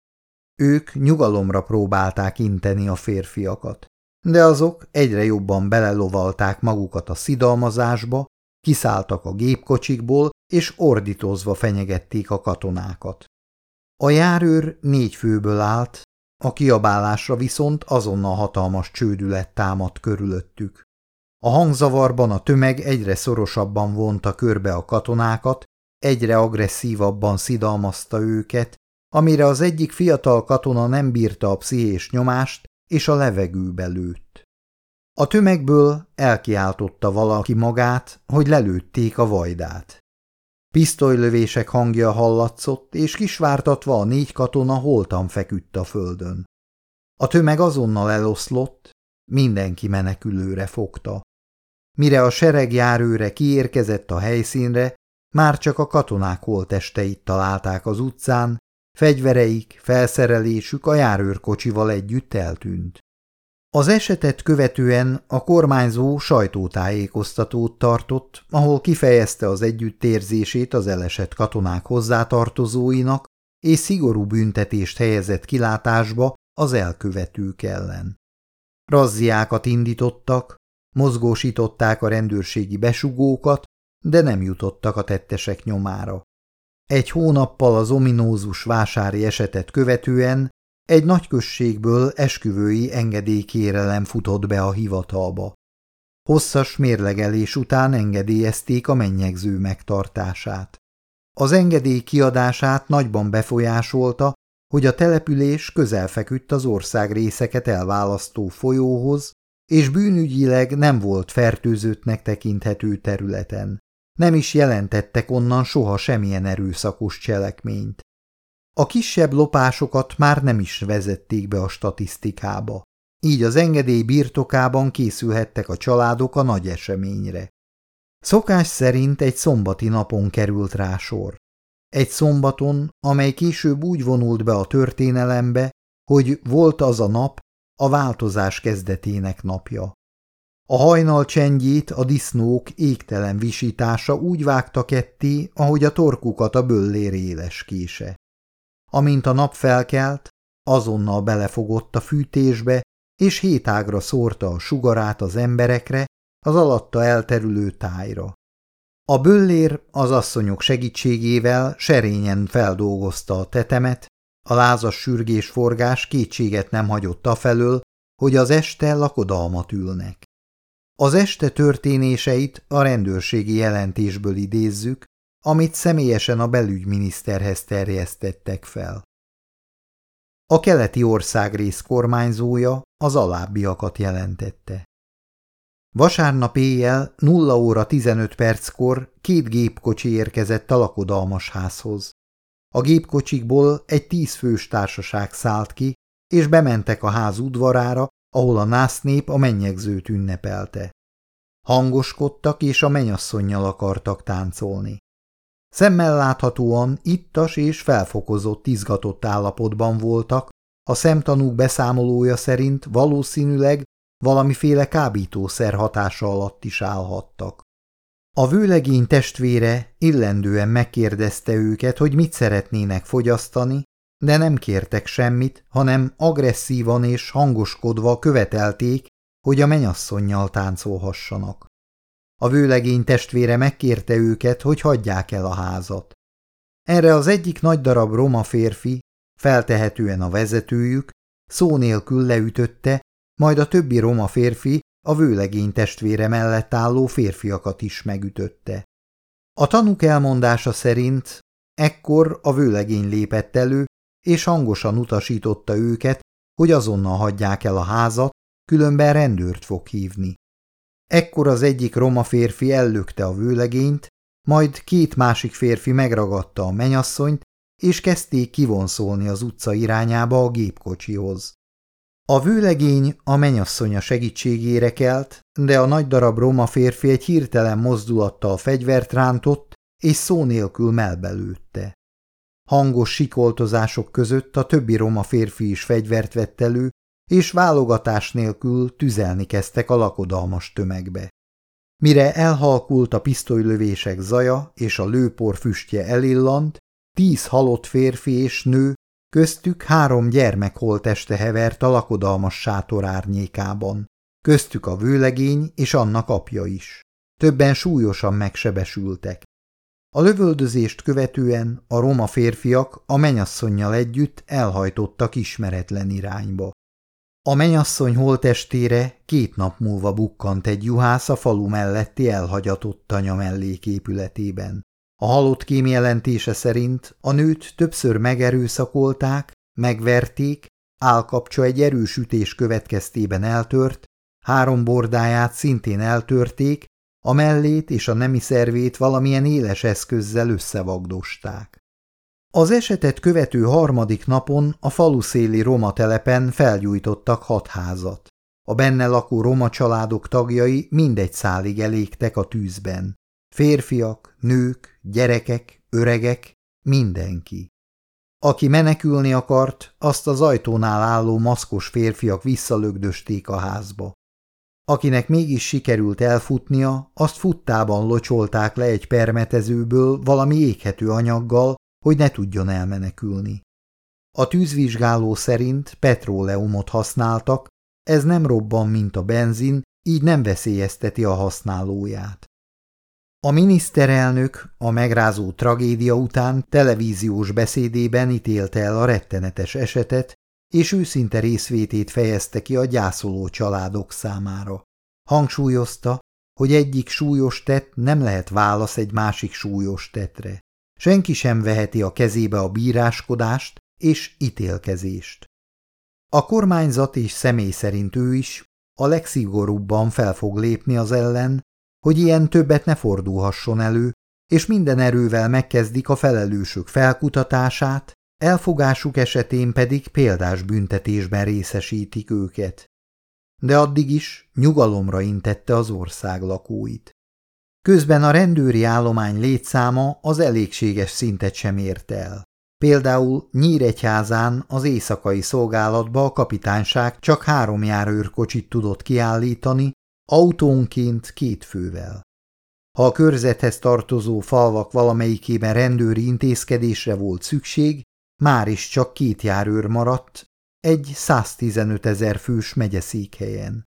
Ők nyugalomra próbálták inteni a férfiakat, de azok egyre jobban belelovalták magukat a szidalmazásba, kiszálltak a gépkocsikból, és ordítozva fenyegették a katonákat. A járőr négy főből állt, a kiabálásra viszont azonnal hatalmas csődület támadt körülöttük. A hangzavarban a tömeg egyre szorosabban vonta körbe a katonákat, egyre agresszívabban szidalmazta őket, amire az egyik fiatal katona nem bírta a pszichés nyomást, és a levegőbe lőtt. A tömegből elkiáltotta valaki magát, hogy lelőtték a vajdát. Pisztolylövések hangja hallatszott, és kisvártatva a négy katona holtan feküdt a földön. A tömeg azonnal eloszlott, mindenki menekülőre fogta. Mire a sereg járőre kiérkezett a helyszínre, már csak a katonák holtesteit találták az utcán, fegyvereik, felszerelésük a járőrkocsival együtt eltűnt. Az esetet követően a kormányzó sajtótájékoztatót tartott, ahol kifejezte az együttérzését az elesett katonák hozzátartozóinak, és szigorú büntetést helyezett kilátásba az elkövetők ellen. Razziákat indítottak, mozgósították a rendőrségi besugókat, de nem jutottak a tettesek nyomára. Egy hónappal az ominózus vásári esetet követően egy nagyközségből esküvői engedélykérelem futott be a hivatalba. Hosszas mérlegelés után engedélyezték a mennyegző megtartását. Az engedély kiadását nagyban befolyásolta, hogy a település közel feküdt az ország részeket elválasztó folyóhoz, és bűnügyileg nem volt fertőzöttnek tekinthető területen. Nem is jelentettek onnan soha semmilyen erőszakos cselekményt. A kisebb lopásokat már nem is vezették be a statisztikába. Így az engedély birtokában készülhettek a családok a nagy eseményre. Szokás szerint egy szombati napon került rá sor. Egy szombaton, amely később úgy vonult be a történelembe, hogy volt az a nap, a változás kezdetének napja. A hajnal csendjét a disznók égtelen visítása úgy vágta ketté, ahogy a torkukat a böllér éles kése. Amint a nap felkelt, azonnal belefogott a fűtésbe, és hétágra szórta a sugarát az emberekre, az alatta elterülő tájra. A böllér az asszonyok segítségével serényen feldolgozta a tetemet, a lázas sürgés-forgás kétséget nem hagyott afelől, hogy az este lakodalmat ülnek. Az este történéseit a rendőrségi jelentésből idézzük, amit személyesen a belügyminiszterhez terjesztettek fel. A keleti országrész kormányzója az alábbiakat jelentette. Vasárnap éjjel 0 óra 15 perckor két gépkocsi érkezett a lakodalmas házhoz. A gépkocsikból egy tízfős társaság szállt ki, és bementek a ház udvarára, ahol a násznép a mennyegzőt ünnepelte. Hangoskodtak, és a menyasszonynal akartak táncolni. Szemmel láthatóan ittas és felfokozott, izgatott állapotban voltak, a szemtanúk beszámolója szerint valószínűleg valamiféle kábítószer hatása alatt is állhattak. A vőlegény testvére illendően megkérdezte őket, hogy mit szeretnének fogyasztani, de nem kértek semmit, hanem agresszívan és hangoskodva követelték, hogy a menyasszonnyal táncolhassanak. A vőlegény testvére megkérte őket, hogy hagyják el a házat. Erre az egyik nagy darab roma férfi, feltehetően a vezetőjük, szó nélkül leütötte, majd a többi roma férfi a vőlegény testvére mellett álló férfiakat is megütötte. A tanuk elmondása szerint ekkor a vőlegény lépett elő, és hangosan utasította őket, hogy azonnal hagyják el a házat, különben rendőrt fog hívni. Ekkor az egyik roma férfi ellökte a vőlegényt, majd két másik férfi megragadta a menyasszonyt, és kezdték kivonszolni az utca irányába a gépkocsihoz. A vőlegény a menyasszonya segítségére kelt, de a nagy darab roma férfi egy hirtelen mozdulattal fegyvert rántott, és szó nélkül melbelőtte. Hangos sikoltozások között a többi roma férfi is fegyvert vett elő, és válogatás nélkül tüzelni kezdtek a lakodalmas tömegbe. Mire elhalkult a pisztolylövések zaja és a lőpor füstje elillant, tíz halott férfi és nő, köztük három gyermek holteste hevert a lakodalmas sátor árnyékában, köztük a vőlegény és annak apja is. Többen súlyosan megsebesültek. A lövöldözést követően a roma férfiak a menyasszonynal együtt elhajtottak ismeretlen irányba. A menyasszony holtestére két nap múlva bukkant egy juhász a falu melletti elhagyatott tanya melléképületében. A halott kém jelentése szerint a nőt többször megerőszakolták, megverték, állkapcsa egy erős ütés következtében eltört, három bordáját szintén eltörték, a mellét és a nemi szervét valamilyen éles eszközzel összevagdosták. Az esetet követő harmadik napon a faluszéli roma telepen felgyújtottak hat házat. A benne lakó roma családok tagjai mindegy szálig elégtek a tűzben. Férfiak, nők, gyerekek, öregek, mindenki. Aki menekülni akart, azt az ajtónál álló maszkos férfiak visszalögdösték a házba. Akinek mégis sikerült elfutnia, azt futtában locsolták le egy permetezőből valami éghető anyaggal, hogy ne tudjon elmenekülni. A tűzvizsgáló szerint petróleumot használtak, ez nem robban, mint a benzin, így nem veszélyezteti a használóját. A miniszterelnök a megrázó tragédia után televíziós beszédében ítélte el a rettenetes esetet, és őszinte részvétét fejezte ki a gyászoló családok számára. Hangsúlyozta, hogy egyik súlyos tett nem lehet válasz egy másik súlyos tetre. Senki sem veheti a kezébe a bíráskodást és ítélkezést. A kormányzat és személy szerint ő is a legszigorúbban fel fog lépni az ellen, hogy ilyen többet ne fordulhasson elő, és minden erővel megkezdik a felelősök felkutatását, elfogásuk esetén pedig példás büntetésben részesítik őket. De addig is nyugalomra intette az ország lakóit. Közben a rendőri állomány létszáma az elégséges szintet sem ért el. Például Nyíregyházán az éjszakai szolgálatba a kapitányság csak három járőrkocsit tudott kiállítani, autónként két fővel. Ha a körzethez tartozó falvak valamelyikében rendőri intézkedésre volt szükség, már is csak két járőr maradt, egy 115 ezer fős megyeszékhelyen.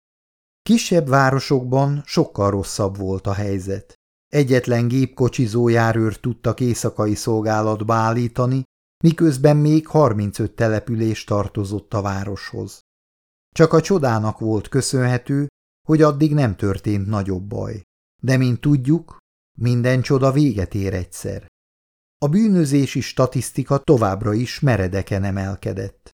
Kisebb városokban sokkal rosszabb volt a helyzet. Egyetlen gépkocsizó járőr tudtak éjszakai szolgálatba állítani, miközben még 35 település tartozott a városhoz. Csak a csodának volt köszönhető, hogy addig nem történt nagyobb baj. De mint tudjuk, minden csoda véget ér egyszer. A bűnözési statisztika továbbra is meredeken emelkedett.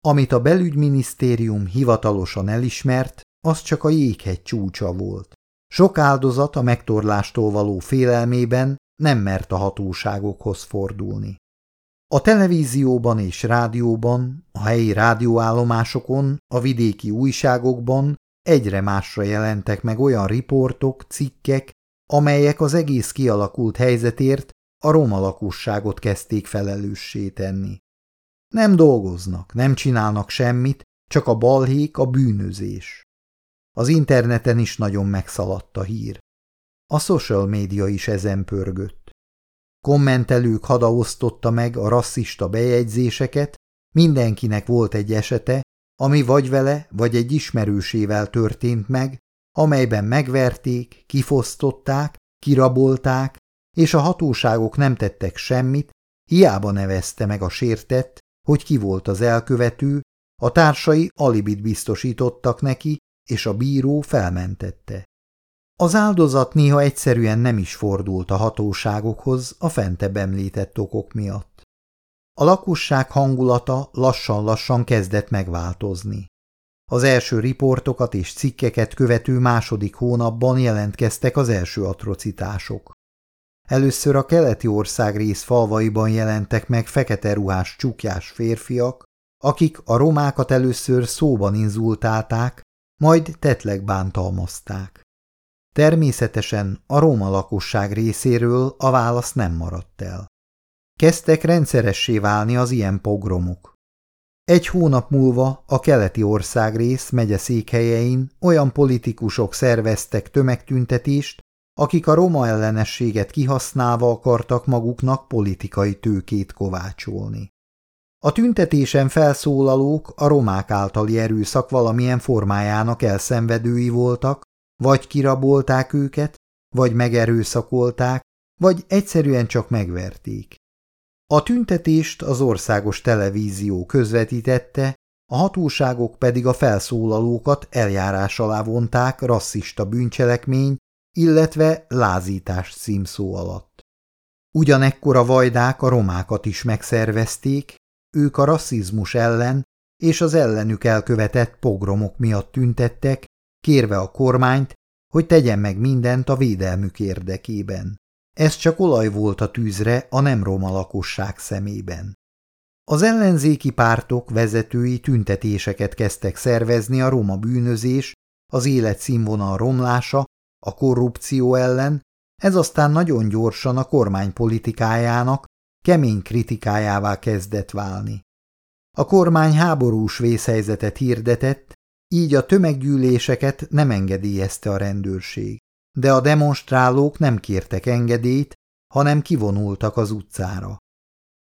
Amit a belügyminisztérium hivatalosan elismert, az csak a jéghegy csúcsa volt. Sok áldozat a megtorlástól való félelmében nem mert a hatóságokhoz fordulni. A televízióban és rádióban, a helyi rádióállomásokon, a vidéki újságokban egyre másra jelentek meg olyan riportok, cikkek, amelyek az egész kialakult helyzetért a roma lakosságot kezdték felelőssé tenni. Nem dolgoznak, nem csinálnak semmit, csak a balhék, a bűnözés. Az interneten is nagyon megszaladt a hír. A social média is ezen pörgött. Kommentelők hadaosztotta meg a rasszista bejegyzéseket, mindenkinek volt egy esete, ami vagy vele, vagy egy ismerősével történt meg, amelyben megverték, kifosztották, kirabolták, és a hatóságok nem tettek semmit, hiába nevezte meg a sértett, hogy ki volt az elkövető, a társai alibit biztosítottak neki, és a bíró felmentette. Az áldozat néha egyszerűen nem is fordult a hatóságokhoz a fentebb említett okok miatt. A lakosság hangulata lassan-lassan kezdett megváltozni. Az első riportokat és cikkeket követő második hónapban jelentkeztek az első atrocitások. Először a keleti ország rész falvaiban jelentek meg fekete ruhás csukjás férfiak, akik a romákat először szóban inzultálták, majd tetleg bántalmazták. Természetesen a róma lakosság részéről a válasz nem maradt el. Kezdtek rendszeressé válni az ilyen pogromok. Egy hónap múlva a keleti országrész székhelyein olyan politikusok szerveztek tömegtüntetést, akik a roma ellenességet kihasználva akartak maguknak politikai tőkét kovácsolni. A tüntetésen felszólalók a romák általi erőszak valamilyen formájának elszenvedői voltak, vagy kirabolták őket, vagy megerőszakolták, vagy egyszerűen csak megverték. A tüntetést az országos televízió közvetítette, a hatóságok pedig a felszólalókat eljárás alá vonták rasszista bűncselekmény, illetve lázítás címszó alatt. Ugyanekkor a vajdák a romákat is megszervezték, ők a rasszizmus ellen és az ellenük elkövetett pogromok miatt tüntettek, kérve a kormányt, hogy tegyen meg mindent a védelmük érdekében. Ez csak olaj volt a tűzre a nem roma lakosság szemében. Az ellenzéki pártok vezetői tüntetéseket kezdtek szervezni a roma bűnözés, az életszínvonal romlása, a korrupció ellen, ez aztán nagyon gyorsan a kormány politikájának kemény kritikájává kezdett válni. A kormány háborús vészhelyzetet hirdetett, így a tömeggyűléseket nem engedélyezte a rendőrség. De a demonstrálók nem kértek engedélyt, hanem kivonultak az utcára.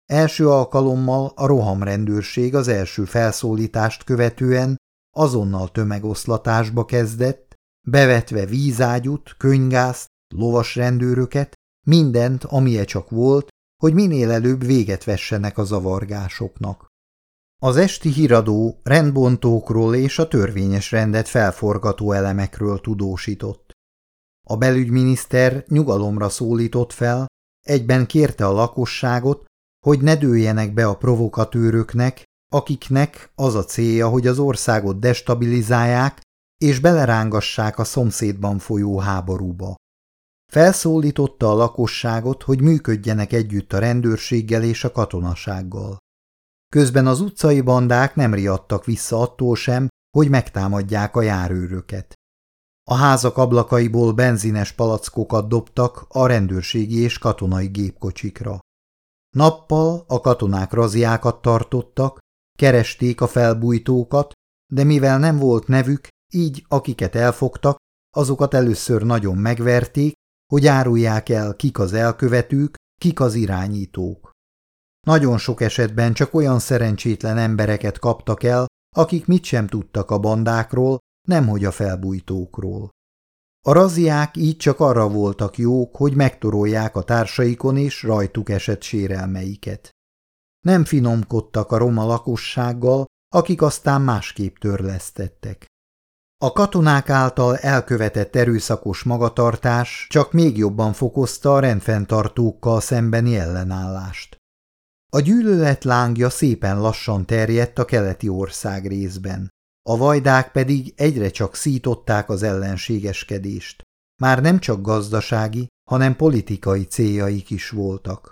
Első alkalommal a rohamrendőrség az első felszólítást követően azonnal tömegoszlatásba kezdett, bevetve vízágyút, könygázt, lovasrendőröket, mindent, amilyen csak volt, hogy minél előbb véget vessenek a zavargásoknak. Az esti híradó rendbontókról és a törvényes rendet felforgató elemekről tudósított. A belügyminiszter nyugalomra szólított fel, egyben kérte a lakosságot, hogy ne dőljenek be a provokatőröknek, akiknek az a célja, hogy az országot destabilizálják és belerángassák a szomszédban folyó háborúba. Felszólította a lakosságot, hogy működjenek együtt a rendőrséggel és a katonasággal. Közben az utcai bandák nem riadtak vissza attól sem, hogy megtámadják a járőröket. A házak ablakaiból benzines palackokat dobtak a rendőrségi és katonai gépkocsikra. Nappal a katonák raziákat tartottak, keresték a felbújtókat, de mivel nem volt nevük, így akiket elfogtak, azokat először nagyon megverték, hogy árulják el, kik az elkövetők, kik az irányítók. Nagyon sok esetben csak olyan szerencsétlen embereket kaptak el, akik mit sem tudtak a bandákról, nemhogy a felbújtókról. A raziák így csak arra voltak jók, hogy megtorolják a társaikon és rajtuk esett sérelmeiket. Nem finomkodtak a roma lakossággal, akik aztán másképp törlesztettek. A katonák által elkövetett erőszakos magatartás csak még jobban fokozta a rendfenntartókkal szembeni ellenállást. A gyűlölet lángja szépen lassan terjedt a keleti ország részben. A vajdák pedig egyre csak szították az ellenségeskedést. Már nem csak gazdasági, hanem politikai céljaik is voltak.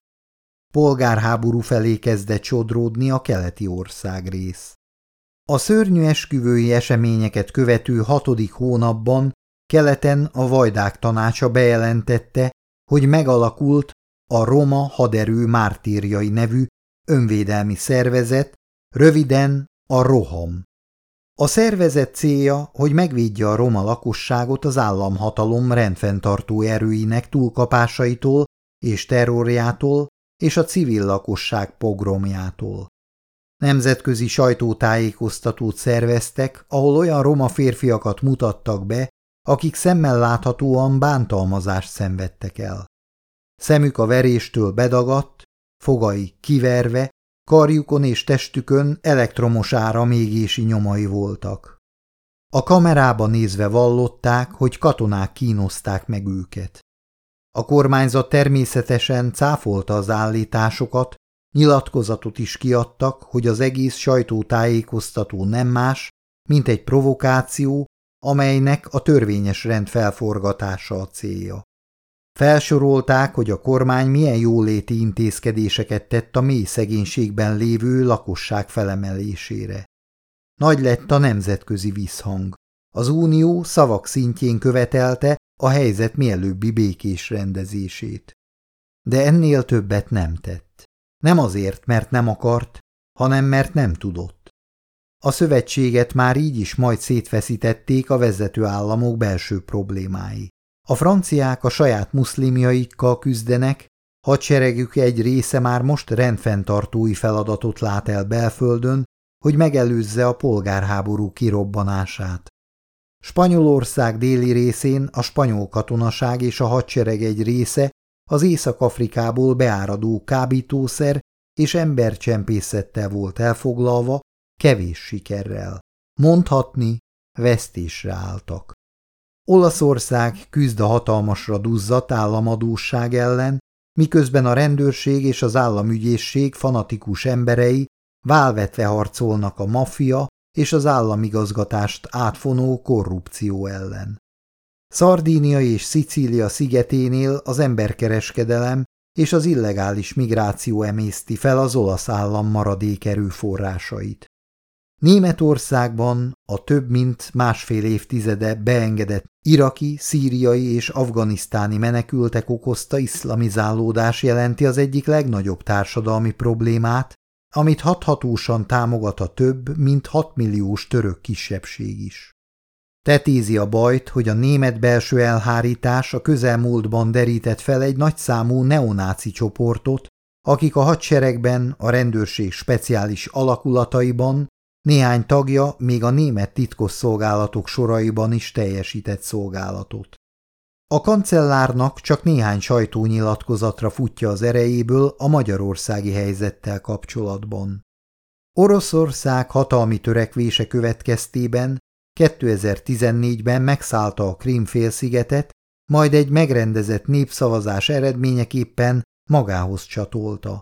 Polgárháború felé kezdett sodródni a keleti ország rész. A szörnyű esküvői eseményeket követő hatodik hónapban keleten a Vajdák tanácsa bejelentette, hogy megalakult a Roma Haderő Mártírjai nevű önvédelmi szervezet, röviden a Roham. A szervezet célja, hogy megvédje a roma lakosságot az államhatalom rendfenntartó erőinek túlkapásaitól és terrorjától és a civil lakosság pogromjától. Nemzetközi sajtótájékoztatót szerveztek, ahol olyan roma férfiakat mutattak be, akik szemmel láthatóan bántalmazást szenvedtek el. Szemük a veréstől bedagadt, fogai kiverve, karjukon és testükön elektromos ára mégési nyomai voltak. A kamerába nézve vallották, hogy katonák kínozták meg őket. A kormányzat természetesen cáfolta az állításokat, nyilatkozatot is kiadtak, hogy az egész sajtótájékoztató nem más, mint egy provokáció, amelynek a törvényes rend felforgatása a célja. Felsorolták, hogy a kormány milyen jóléti intézkedéseket tett a mély szegénységben lévő lakosság felemelésére. Nagy lett a nemzetközi visszhang. Az unió szavak szintjén követelte a helyzet mielőbbi békés rendezését. De ennél többet nem tett. Nem azért, mert nem akart, hanem mert nem tudott. A szövetséget már így is majd szétfeszítették a vezető államok belső problémái. A franciák a saját muszlimjaikkal küzdenek, hadseregük egy része már most rendfenntartói feladatot lát el belföldön, hogy megelőzze a polgárháború kirobbanását. Spanyolország déli részén a spanyol katonaság és a hadsereg egy része az Észak-Afrikából beáradó kábítószer és embercsempészettel volt elfoglalva, kevés sikerrel. Mondhatni, vesztésre álltak. Olaszország küzd a hatalmasra duzzadt államadóság ellen, miközben a rendőrség és az államügyészség fanatikus emberei válvetve harcolnak a maffia és az államigazgatást átfonó korrupció ellen. Szardínia és Szicília szigeténél az emberkereskedelem és az illegális migráció emészti fel az olasz állam maradék erőforrásait. Németországban a több mint másfél évtizede beengedett iraki, szíriai és afganisztáni menekültek okozta iszlamizálódás jelenti az egyik legnagyobb társadalmi problémát, amit hathatósan támogat a több, mint 6 milliós török kisebbség is. Tetézi a bajt, hogy a német belső elhárítás a közelmúltban derített fel egy nagyszámú neonáci csoportot, akik a hadseregben, a rendőrség speciális alakulataiban, néhány tagja még a német titkosszolgálatok soraiban is teljesített szolgálatot. A kancellárnak csak néhány sajtónyilatkozatra futja az erejéből a magyarországi helyzettel kapcsolatban. Oroszország hatalmi törekvése következtében 2014-ben megszállta a Krím-félszigetet, majd egy megrendezett népszavazás eredményeképpen magához csatolta.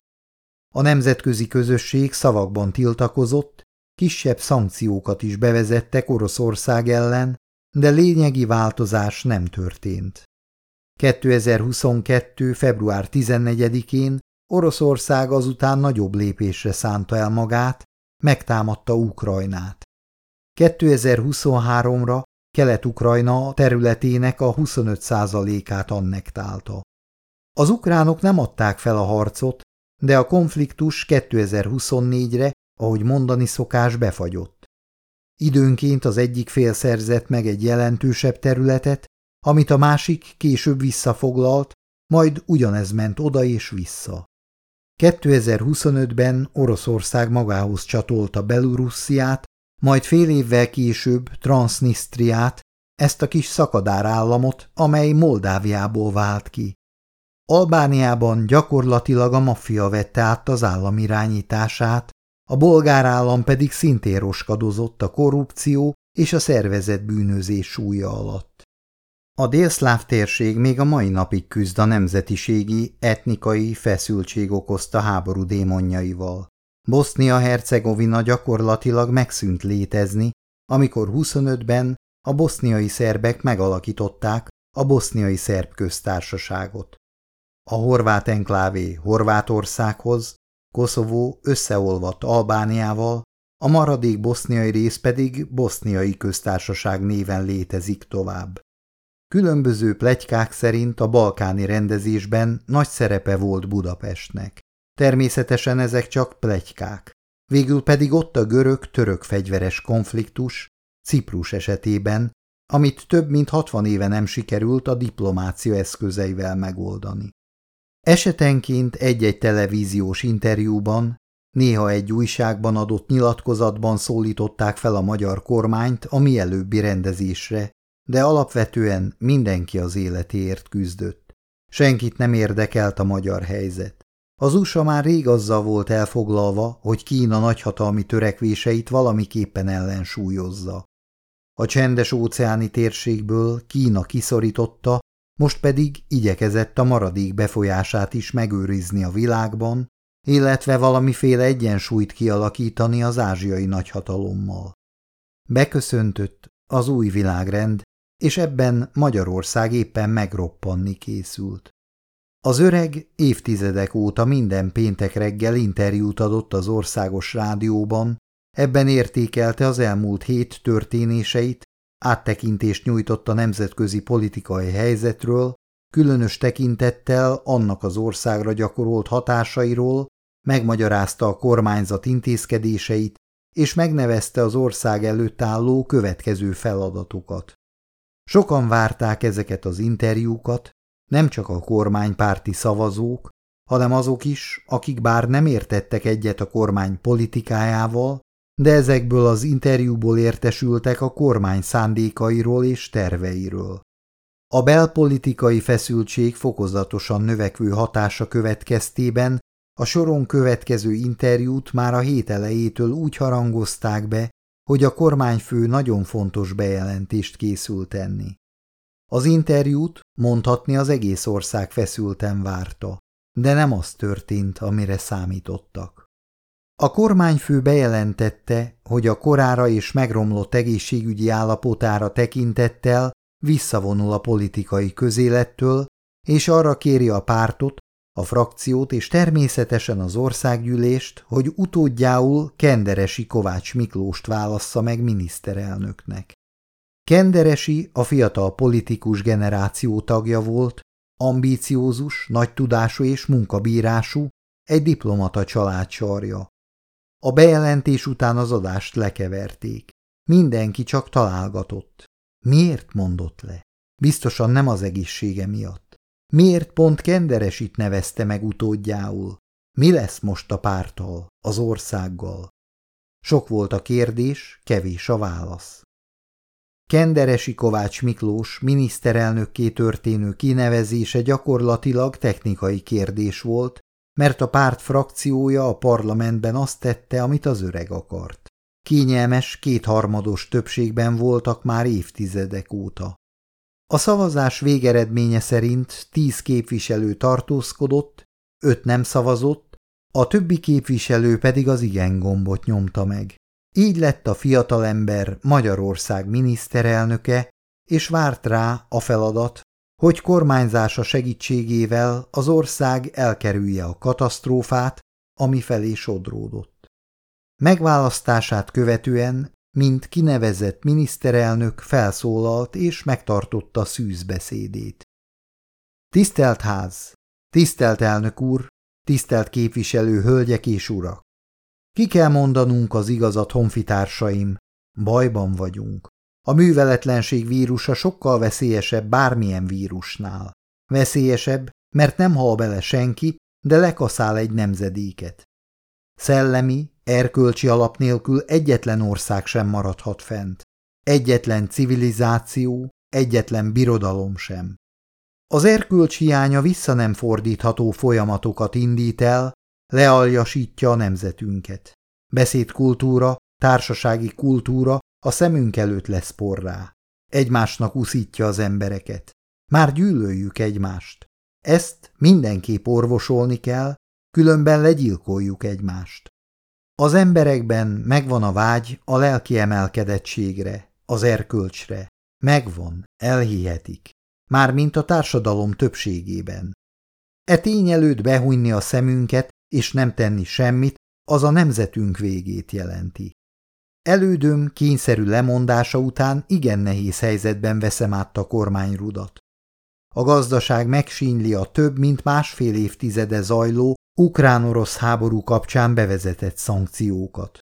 A nemzetközi közösség szavakban tiltakozott, kisebb szankciókat is bevezettek Oroszország ellen, de lényegi változás nem történt. 2022. február 14-én Oroszország azután nagyobb lépésre szánta el magát, megtámadta Ukrajnát. 2023-ra Kelet-Ukrajna területének a 25%-át annektálta. Az ukránok nem adták fel a harcot, de a konfliktus 2024-re, ahogy mondani szokás, befagyott. Időnként az egyik fél szerzett meg egy jelentősebb területet, amit a másik később visszafoglalt, majd ugyanez ment oda és vissza. 2025-ben Oroszország magához csatolta Belorussziát, majd fél évvel később Transnistriát, ezt a kis szakadár államot, amely Moldáviából vált ki. Albániában gyakorlatilag a maffia vette át az állam irányítását, a bolgár állam pedig szintén roskadozott a korrupció és a szervezett bűnözés súlya alatt. A délszláv térség még a mai napig küzd a nemzetiségi, etnikai feszültség okozta háború démonjaival. Bosznia-Hercegovina gyakorlatilag megszűnt létezni, amikor 25-ben a boszniai szerbek megalakították a boszniai szerb köztársaságot. A horvát enklávé Horvátországhoz, Koszovó összeolvadt Albániával, a maradék boszniai rész pedig boszniai köztársaság néven létezik tovább. Különböző plegykák szerint a balkáni rendezésben nagy szerepe volt Budapestnek. Természetesen ezek csak plegykák. Végül pedig ott a görög-török fegyveres konfliktus, Ciprus esetében, amit több mint 60 éve nem sikerült a diplomácia eszközeivel megoldani. Esetenként egy-egy televíziós interjúban, néha egy újságban adott nyilatkozatban szólították fel a magyar kormányt a mielőbbi rendezésre, de alapvetően mindenki az életéért küzdött. Senkit nem érdekelt a magyar helyzet. Az USA már rég azzal volt elfoglalva, hogy Kína nagyhatalmi törekvéseit valamiképpen ellensúlyozza. A csendes óceáni térségből Kína kiszorította, most pedig igyekezett a maradék befolyását is megőrizni a világban, illetve valamiféle egyensúlyt kialakítani az ázsiai nagyhatalommal. Beköszöntött az új világrend, és ebben Magyarország éppen megroppanni készült. Az öreg évtizedek óta minden péntek reggel interjút adott az országos rádióban, ebben értékelte az elmúlt hét történéseit, áttekintést nyújtott a nemzetközi politikai helyzetről, különös tekintettel annak az országra gyakorolt hatásairól, megmagyarázta a kormányzat intézkedéseit, és megnevezte az ország előtt álló következő feladatokat. Sokan várták ezeket az interjúkat, nem csak a kormánypárti szavazók, hanem azok is, akik bár nem értettek egyet a kormány politikájával, de ezekből az interjúból értesültek a kormány szándékairól és terveiről. A belpolitikai feszültség fokozatosan növekvő hatása következtében a soron következő interjút már a hét elejétől úgy harangozták be, hogy a kormányfő nagyon fontos bejelentést készült tenni. Az interjút mondhatni az egész ország feszülten várta, de nem az történt, amire számítottak. A kormányfő bejelentette, hogy a korára és megromlott egészségügyi állapotára tekintettel visszavonul a politikai közélettől, és arra kéri a pártot, a frakciót és természetesen az országgyűlést, hogy utódjául Kenderesi Kovács Miklóst válassza meg miniszterelnöknek. Kenderesi a fiatal politikus generáció tagja volt, ambíciózus, nagy tudású és munkabírású, egy diplomata családsarja. A bejelentés után az adást lekeverték. Mindenki csak találgatott. Miért mondott le? Biztosan nem az egészsége miatt. Miért pont Kenderesit nevezte meg utódjául? Mi lesz most a párttal, az országgal? Sok volt a kérdés, kevés a válasz. Kenderesi Kovács Miklós miniszterelnökké történő kinevezése gyakorlatilag technikai kérdés volt, mert a párt frakciója a parlamentben azt tette, amit az öreg akart. Kényelmes, kétharmados többségben voltak már évtizedek óta. A szavazás végeredménye szerint tíz képviselő tartózkodott, öt nem szavazott, a többi képviselő pedig az igen gombot nyomta meg. Így lett a fiatalember Magyarország miniszterelnöke, és várt rá a feladat, hogy kormányzása segítségével az ország elkerülje a katasztrófát, ami felé sodródott. Megválasztását követően, mint kinevezett miniszterelnök felszólalt és megtartotta szűzbeszédét. Tisztelt ház! Tisztelt elnök úr! Tisztelt képviselő hölgyek és urak! Ki kell mondanunk az igazat, honfitársaim, bajban vagyunk. A műveletlenség vírusa sokkal veszélyesebb bármilyen vírusnál. Veszélyesebb, mert nem hal bele senki, de lekaszál egy nemzedéket. Szellemi, erkölcsi alap nélkül egyetlen ország sem maradhat fent. Egyetlen civilizáció, egyetlen birodalom sem. Az erkölcs hiánya vissza nem fordítható folyamatokat indít el, lealjasítja a nemzetünket. Beszédkultúra, társasági kultúra a szemünk előtt lesz porrá. Egymásnak uszítja az embereket. Már gyűlöljük egymást. Ezt mindenképp orvosolni kell, különben legyilkoljuk egymást. Az emberekben megvan a vágy a lelki emelkedettségre, az erkölcsre. Megvan, elhihetik. Mármint a társadalom többségében. E tény előtt behújni a szemünket és nem tenni semmit, az a nemzetünk végét jelenti. Elődöm kényszerű lemondása után igen nehéz helyzetben veszem át a kormányrudat. A gazdaság megsínyli a több mint másfél évtizede zajló ukrán-orosz háború kapcsán bevezetett szankciókat.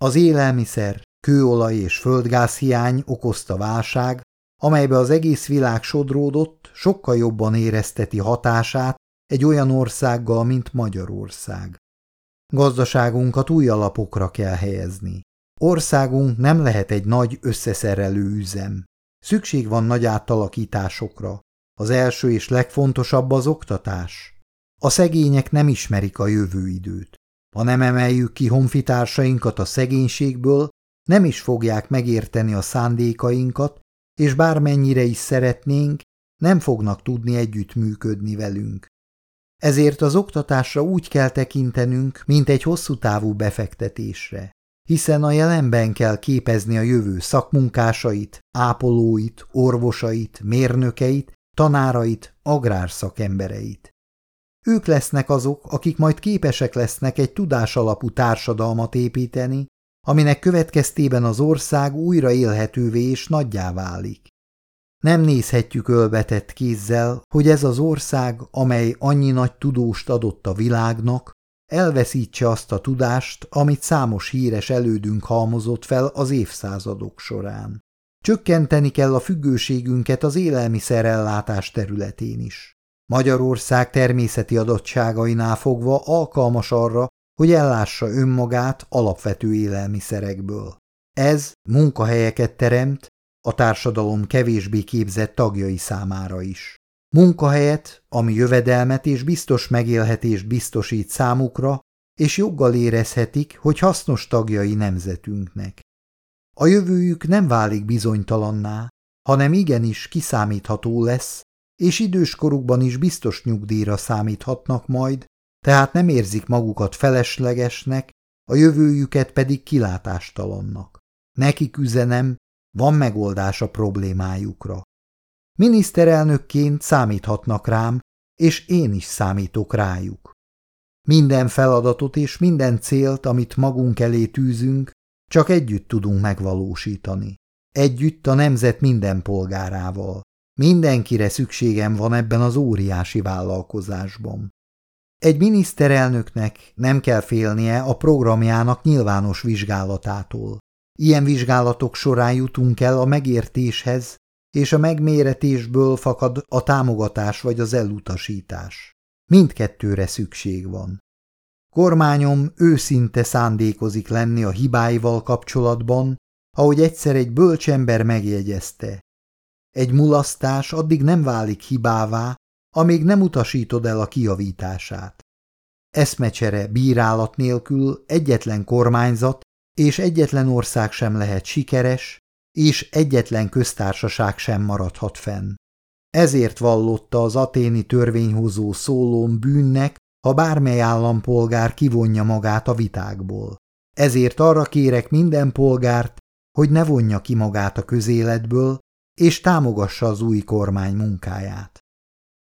Az élelmiszer, kőolaj és földgáz hiány okozta válság, amelybe az egész világ sodródott, sokkal jobban érezteti hatását egy olyan országgal, mint Magyarország. Gazdaságunkat új alapokra kell helyezni. Országunk nem lehet egy nagy összeszerelő üzem. Szükség van nagy átalakításokra. Az első és legfontosabb az oktatás. A szegények nem ismerik a jövő időt. Ha nem emeljük ki honfitársainkat a szegénységből, nem is fogják megérteni a szándékainkat, és bármennyire is szeretnénk, nem fognak tudni együttműködni velünk. Ezért az oktatásra úgy kell tekintenünk, mint egy hosszú távú befektetésre hiszen a jelenben kell képezni a jövő szakmunkásait, ápolóit, orvosait, mérnökeit, tanárait, agrárszakembereit. Ők lesznek azok, akik majd képesek lesznek egy tudásalapú társadalmat építeni, aminek következtében az ország újra élhetővé és nagyjá válik. Nem nézhetjük ölbetett kézzel, hogy ez az ország, amely annyi nagy tudóst adott a világnak, elveszítse azt a tudást, amit számos híres elődünk halmozott fel az évszázadok során. Csökkenteni kell a függőségünket az élelmiszerellátás területén is. Magyarország természeti adottságainál fogva alkalmas arra, hogy ellássa önmagát alapvető élelmiszerekből. Ez munkahelyeket teremt a társadalom kevésbé képzett tagjai számára is. Munkahelyet, ami jövedelmet és biztos megélhetést biztosít számukra, és joggal érezhetik, hogy hasznos tagjai nemzetünknek. A jövőjük nem válik bizonytalanná, hanem igenis kiszámítható lesz, és időskorukban is biztos nyugdíjra számíthatnak majd, tehát nem érzik magukat feleslegesnek, a jövőjüket pedig kilátástalannak. Nekik üzenem, van megoldás a problémájukra. Miniszterelnökként számíthatnak rám, és én is számítok rájuk. Minden feladatot és minden célt, amit magunk elé tűzünk, csak együtt tudunk megvalósítani. Együtt a nemzet minden polgárával. Mindenkire szükségem van ebben az óriási vállalkozásban. Egy miniszterelnöknek nem kell félnie a programjának nyilvános vizsgálatától. Ilyen vizsgálatok során jutunk el a megértéshez, és a megméretésből fakad a támogatás vagy az elutasítás. Mindkettőre szükség van. Kormányom őszinte szándékozik lenni a hibáival kapcsolatban, ahogy egyszer egy bölcsember megjegyezte. Egy mulasztás addig nem válik hibává, amíg nem utasítod el a kiavítását. Eszmecsere bírálat nélkül egyetlen kormányzat és egyetlen ország sem lehet sikeres, és egyetlen köztársaság sem maradhat fenn. Ezért vallotta az aténi törvényhozó szólón bűnnek, ha bármely állampolgár kivonja magát a vitákból. Ezért arra kérek minden polgárt, hogy ne vonja ki magát a közéletből, és támogassa az új kormány munkáját.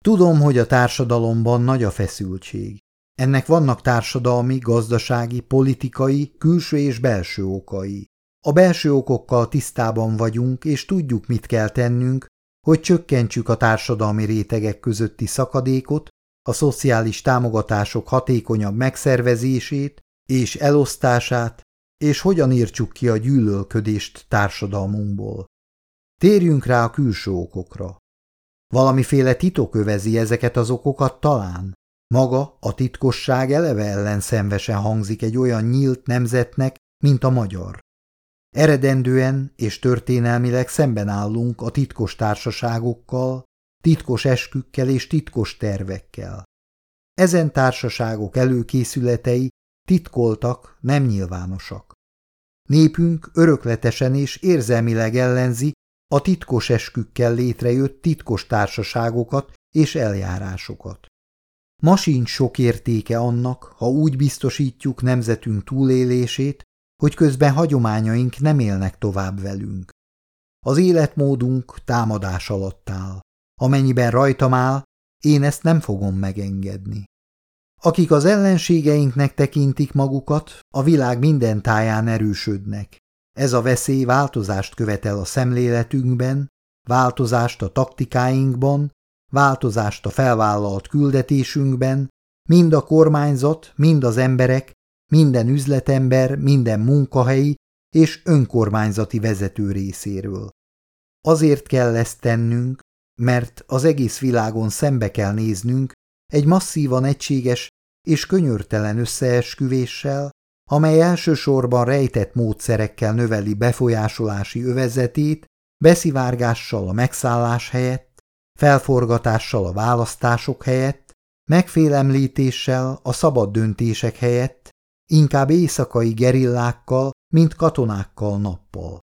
Tudom, hogy a társadalomban nagy a feszültség. Ennek vannak társadalmi, gazdasági, politikai, külső és belső okai. A belső okokkal tisztában vagyunk, és tudjuk, mit kell tennünk, hogy csökkentsük a társadalmi rétegek közötti szakadékot, a szociális támogatások hatékonyabb megszervezését és elosztását, és hogyan írtsuk ki a gyűlölködést társadalmunkból. Térjünk rá a külső okokra. Valamiféle titok övezi ezeket az okokat talán? Maga a titkosság eleve ellenszenvesen hangzik egy olyan nyílt nemzetnek, mint a magyar. Eredendően és történelmileg szemben állunk a titkos társaságokkal, titkos eskükkel és titkos tervekkel. Ezen társaságok előkészületei titkoltak, nem nyilvánosak. Népünk örökletesen és érzelmileg ellenzi a titkos eskükkel létrejött titkos társaságokat és eljárásokat. Ma sincs sok értéke annak, ha úgy biztosítjuk nemzetünk túlélését, hogy közben hagyományaink nem élnek tovább velünk. Az életmódunk támadás alatt áll. Amennyiben rajtam áll, én ezt nem fogom megengedni. Akik az ellenségeinknek tekintik magukat, a világ minden táján erősödnek. Ez a veszély változást követel a szemléletünkben, változást a taktikáinkban, változást a felvállalt küldetésünkben, mind a kormányzat, mind az emberek, minden üzletember, minden munkahelyi és önkormányzati vezető részéről. Azért kell ezt tennünk, mert az egész világon szembe kell néznünk egy masszívan egységes és könyörtelen összeesküvéssel, amely elsősorban rejtett módszerekkel növeli befolyásolási övezetét, beszivárgással a megszállás helyett, felforgatással a választások helyett, megfélemlítéssel a szabad döntések helyett, inkább éjszakai gerillákkal, mint katonákkal nappal.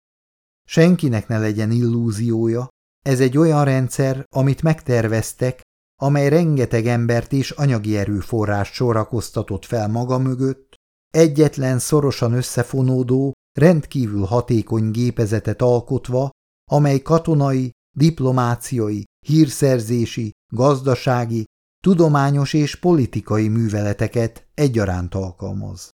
Senkinek ne legyen illúziója, ez egy olyan rendszer, amit megterveztek, amely rengeteg embert és anyagi erőforrást sorakoztatott fel maga mögött, egyetlen szorosan összefonódó, rendkívül hatékony gépezetet alkotva, amely katonai, diplomáciai, hírszerzési, gazdasági, tudományos és politikai műveleteket egyaránt alkalmaz.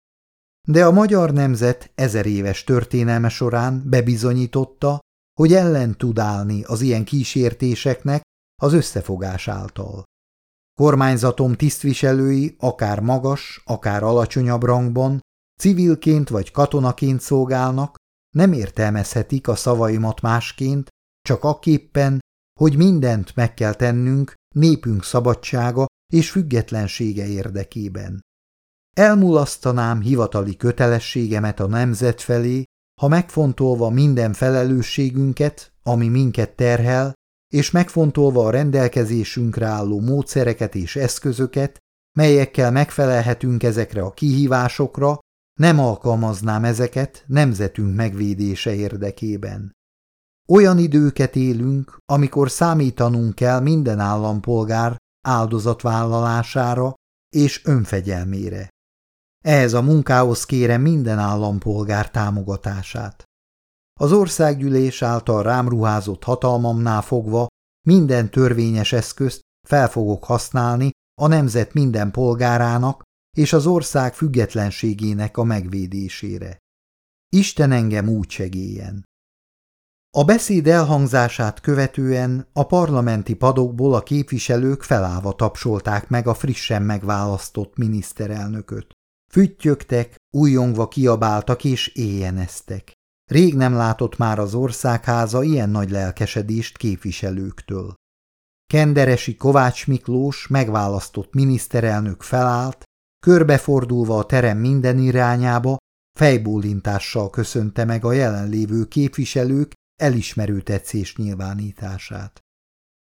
De a magyar nemzet ezer éves történelme során bebizonyította, hogy ellen tud állni az ilyen kísértéseknek az összefogás által. Kormányzatom tisztviselői akár magas, akár alacsonyabb rangban, civilként vagy katonaként szolgálnak, nem értelmezhetik a szavaimat másként, csak aképpen, hogy mindent meg kell tennünk népünk szabadsága és függetlensége érdekében. Elmulasztanám hivatali kötelességemet a nemzet felé, ha megfontolva minden felelősségünket, ami minket terhel, és megfontolva a rendelkezésünkre álló módszereket és eszközöket, melyekkel megfelelhetünk ezekre a kihívásokra, nem alkalmaznám ezeket nemzetünk megvédése érdekében. Olyan időket élünk, amikor számítanunk kell minden állampolgár áldozatvállalására és önfegyelmére. Ehhez a munkához kérem minden állampolgár támogatását. Az országgyűlés által rám ruházott hatalmamnál fogva minden törvényes eszközt fel fogok használni a nemzet minden polgárának és az ország függetlenségének a megvédésére. Isten engem úgy segéljen. A beszéd elhangzását követően a parlamenti padokból a képviselők felállva tapsolták meg a frissen megválasztott miniszterelnököt. Füttyögtek, újongva kiabáltak és éjjeneztek. Rég nem látott már az országháza ilyen nagy lelkesedést képviselőktől. Kenderesi Kovács Miklós megválasztott miniszterelnök felállt, körbefordulva a terem minden irányába, fejbólintással köszönte meg a jelenlévő képviselők elismerő tetszés nyilvánítását.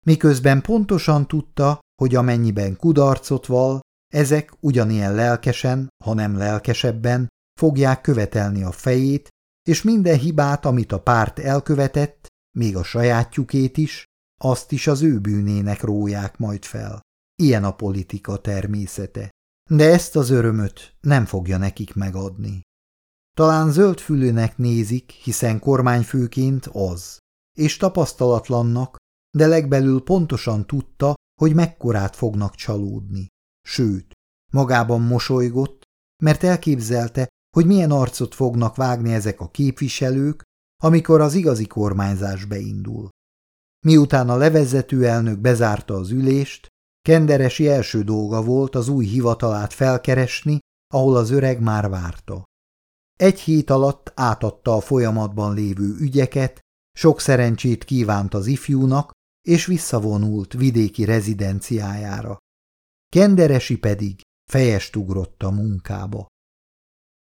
Miközben pontosan tudta, hogy amennyiben kudarcot val, ezek ugyanilyen lelkesen, ha nem lelkesebben fogják követelni a fejét, és minden hibát, amit a párt elkövetett, még a sajátjukét is, azt is az ő bűnének róják majd fel. Ilyen a politika természete. De ezt az örömöt nem fogja nekik megadni. Talán zöldfülőnek nézik, hiszen kormányfőként az, és tapasztalatlannak, de legbelül pontosan tudta, hogy mekkorát fognak csalódni. Sőt, magában mosolygott, mert elképzelte, hogy milyen arcot fognak vágni ezek a képviselők, amikor az igazi kormányzás beindul. Miután a levezető elnök bezárta az ülést, Kenderesi első dolga volt az új hivatalát felkeresni, ahol az öreg már várta. Egy hét alatt átadta a folyamatban lévő ügyeket, sok szerencsét kívánt az ifjúnak, és visszavonult vidéki rezidenciájára. Kenderesi pedig fejest ugrott a munkába.